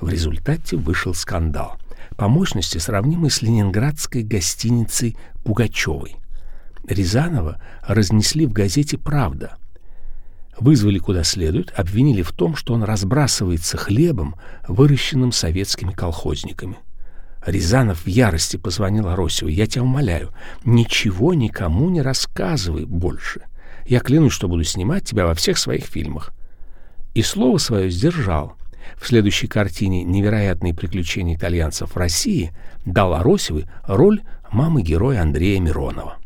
В результате вышел скандал. По мощности сравнимый с ленинградской гостиницей Пугачевой. Рязанова разнесли в газете «Правда». Вызвали куда следует, обвинили в том, что он разбрасывается хлебом, выращенным советскими колхозниками. Рязанов в ярости позвонил Аросеву. «Я тебя умоляю, ничего никому не рассказывай больше. Я клянусь, что буду снимать тебя во всех своих фильмах». И слово свое сдержал. В следующей картине «Невероятные приключения итальянцев в России» дал Аросевой роль мамы-героя Андрея Миронова.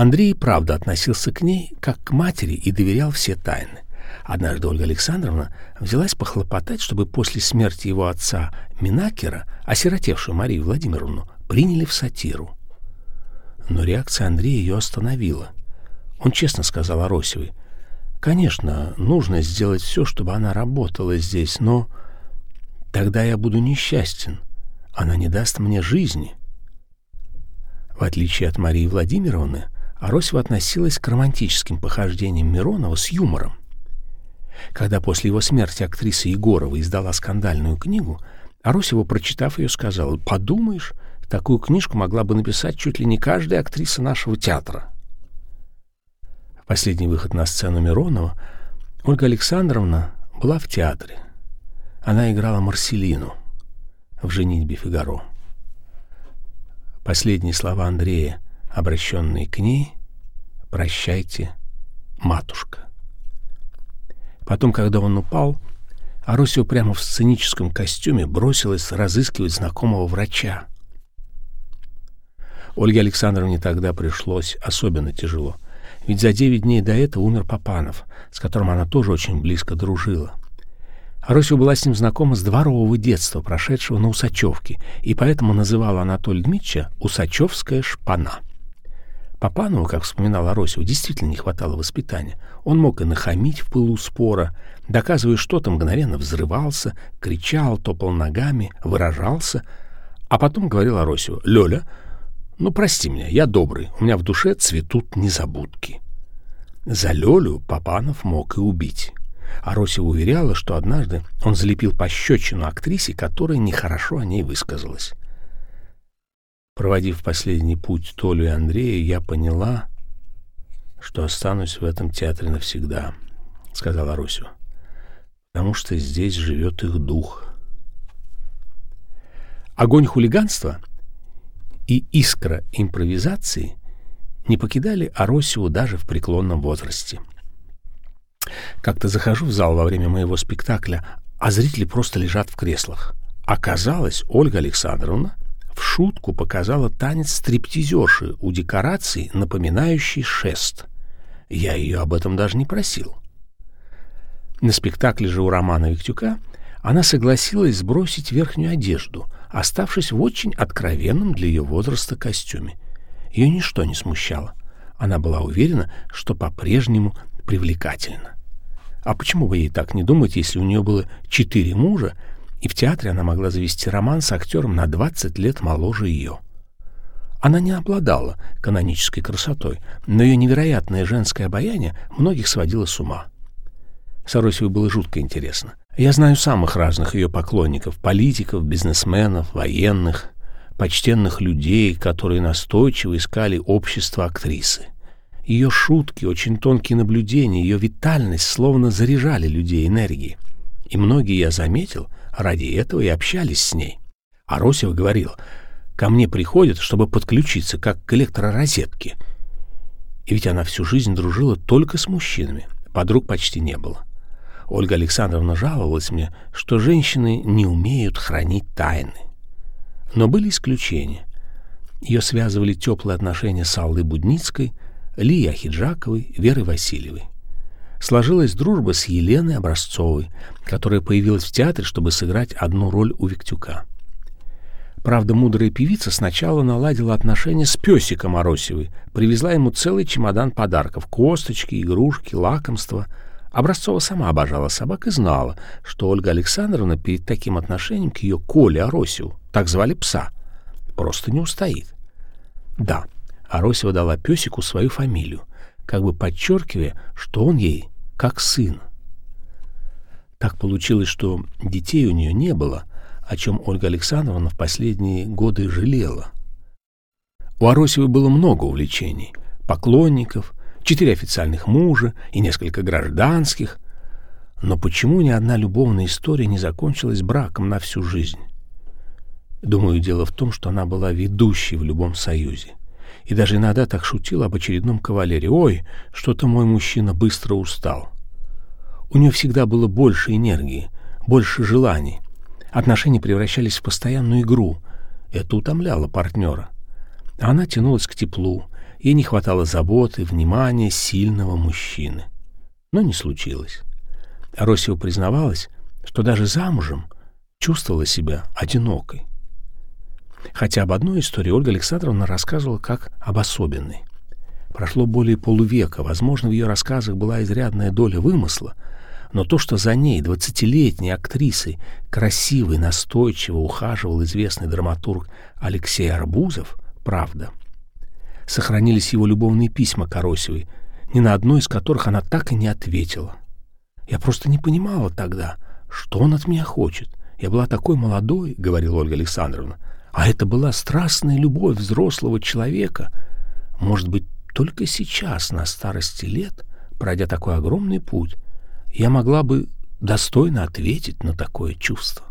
Андрей, правда, относился к ней как к матери и доверял все тайны. Однажды Ольга Александровна взялась похлопотать, чтобы после смерти его отца Минакера, осиротевшую Марию Владимировну, приняли в сатиру. Но реакция Андрея ее остановила. Он честно сказал Аросевой, «Конечно, нужно сделать все, чтобы она работала здесь, но тогда я буду несчастен. Она не даст мне жизни». В отличие от Марии Владимировны, Аросева относилась к романтическим похождениям Миронова с юмором. Когда после его смерти актриса Егорова издала скандальную книгу, Арусева, прочитав ее, сказала, «Подумаешь, такую книжку могла бы написать чуть ли не каждая актриса нашего театра». Последний выход на сцену Миронова Ольга Александровна была в театре. Она играла Марселину в «Женитьбе Фигаро». Последние слова Андрея, обращенные к ней, «Прощайте, матушка». Потом, когда он упал, Арусио прямо в сценическом костюме бросилась разыскивать знакомого врача. Ольге Александровне тогда пришлось особенно тяжело. Ведь за девять дней до этого умер Папанов, с которым она тоже очень близко дружила. Арусио была с ним знакома с дворового детства, прошедшего на Усачевке, и поэтому называла Анатолия Дмитрича «Усачевская шпана». Папанову, как вспоминал Аросев, действительно не хватало воспитания. Он мог и нахамить в пылу спора, доказывая что-то, мгновенно взрывался, кричал, топал ногами, выражался, а потом говорил Аросеву, «Лёля, ну прости меня, я добрый, у меня в душе цветут незабудки». За Лёлю Папанов мог и убить. Аросева уверяла, что однажды он залепил пощечину актрисе, которая нехорошо о ней высказалась. Проводив последний путь Толю и Андрея, я поняла, что останусь в этом театре навсегда, — сказала Русю, — потому что здесь живет их дух. Огонь хулиганства и искра импровизации не покидали Аросеву даже в преклонном возрасте. Как-то захожу в зал во время моего спектакля, а зрители просто лежат в креслах. Оказалось, Ольга Александровна в шутку показала танец стриптизерши у декораций, напоминающий шест. Я ее об этом даже не просил. На спектакле же у Романа Виктюка она согласилась сбросить верхнюю одежду, оставшись в очень откровенном для ее возраста костюме. Ее ничто не смущало. Она была уверена, что по-прежнему привлекательна. А почему бы ей так не думать, если у нее было четыре мужа, и в театре она могла завести роман с актером на 20 лет моложе ее? Она не обладала канонической красотой, но ее невероятное женское обаяние многих сводило с ума. Соросевой было жутко интересно. Я знаю самых разных ее поклонников, политиков, бизнесменов, военных, почтенных людей, которые настойчиво искали общество актрисы. Ее шутки, очень тонкие наблюдения, ее витальность словно заряжали людей энергией. И многие, я заметил, ради этого и общались с ней. А Росев говорил, ко мне приходят, чтобы подключиться, как к электророзетке. И ведь она всю жизнь дружила только с мужчинами, подруг почти не было. Ольга Александровна жаловалась мне, что женщины не умеют хранить тайны. Но были исключения. Ее связывали теплые отношения с Аллой Будницкой, Лией Ахиджаковой, Верой Васильевой. Сложилась дружба с Еленой Образцовой, которая появилась в театре, чтобы сыграть одну роль у Виктюка. Правда, мудрая певица сначала наладила отношения с песиком Аросевой, привезла ему целый чемодан подарков — косточки, игрушки, лакомства — Образцова сама обожала собак и знала, что Ольга Александровна перед таким отношением к ее Коле Аросеву, так звали пса, просто не устоит. Да, Аросева дала песику свою фамилию, как бы подчеркивая, что он ей как сын. Так получилось, что детей у нее не было, о чем Ольга Александровна в последние годы жалела. У Аросевой было много увлечений — поклонников, четыре официальных мужа и несколько гражданских. Но почему ни одна любовная история не закончилась браком на всю жизнь? Думаю, дело в том, что она была ведущей в любом союзе. И даже иногда так шутила об очередном кавалере. «Ой, что-то мой мужчина быстро устал». У нее всегда было больше энергии, больше желаний. Отношения превращались в постоянную игру. Это утомляло партнера. Она тянулась к теплу, Ей не хватало заботы, внимания сильного мужчины. Но не случилось. Аросева признавалась, что даже замужем чувствовала себя одинокой. Хотя об одной истории Ольга Александровна рассказывала как об особенной. Прошло более полувека, возможно, в ее рассказах была изрядная доля вымысла, но то, что за ней, двадцатилетней актрисой, красивой, настойчиво ухаживал известный драматург Алексей Арбузов, правда — сохранились его любовные письма Коросевой, ни на одно из которых она так и не ответила. Я просто не понимала тогда, что он от меня хочет. Я была такой молодой, — говорила Ольга Александровна, — а это была страстная любовь взрослого человека. Может быть, только сейчас, на старости лет, пройдя такой огромный путь, я могла бы достойно ответить на такое чувство.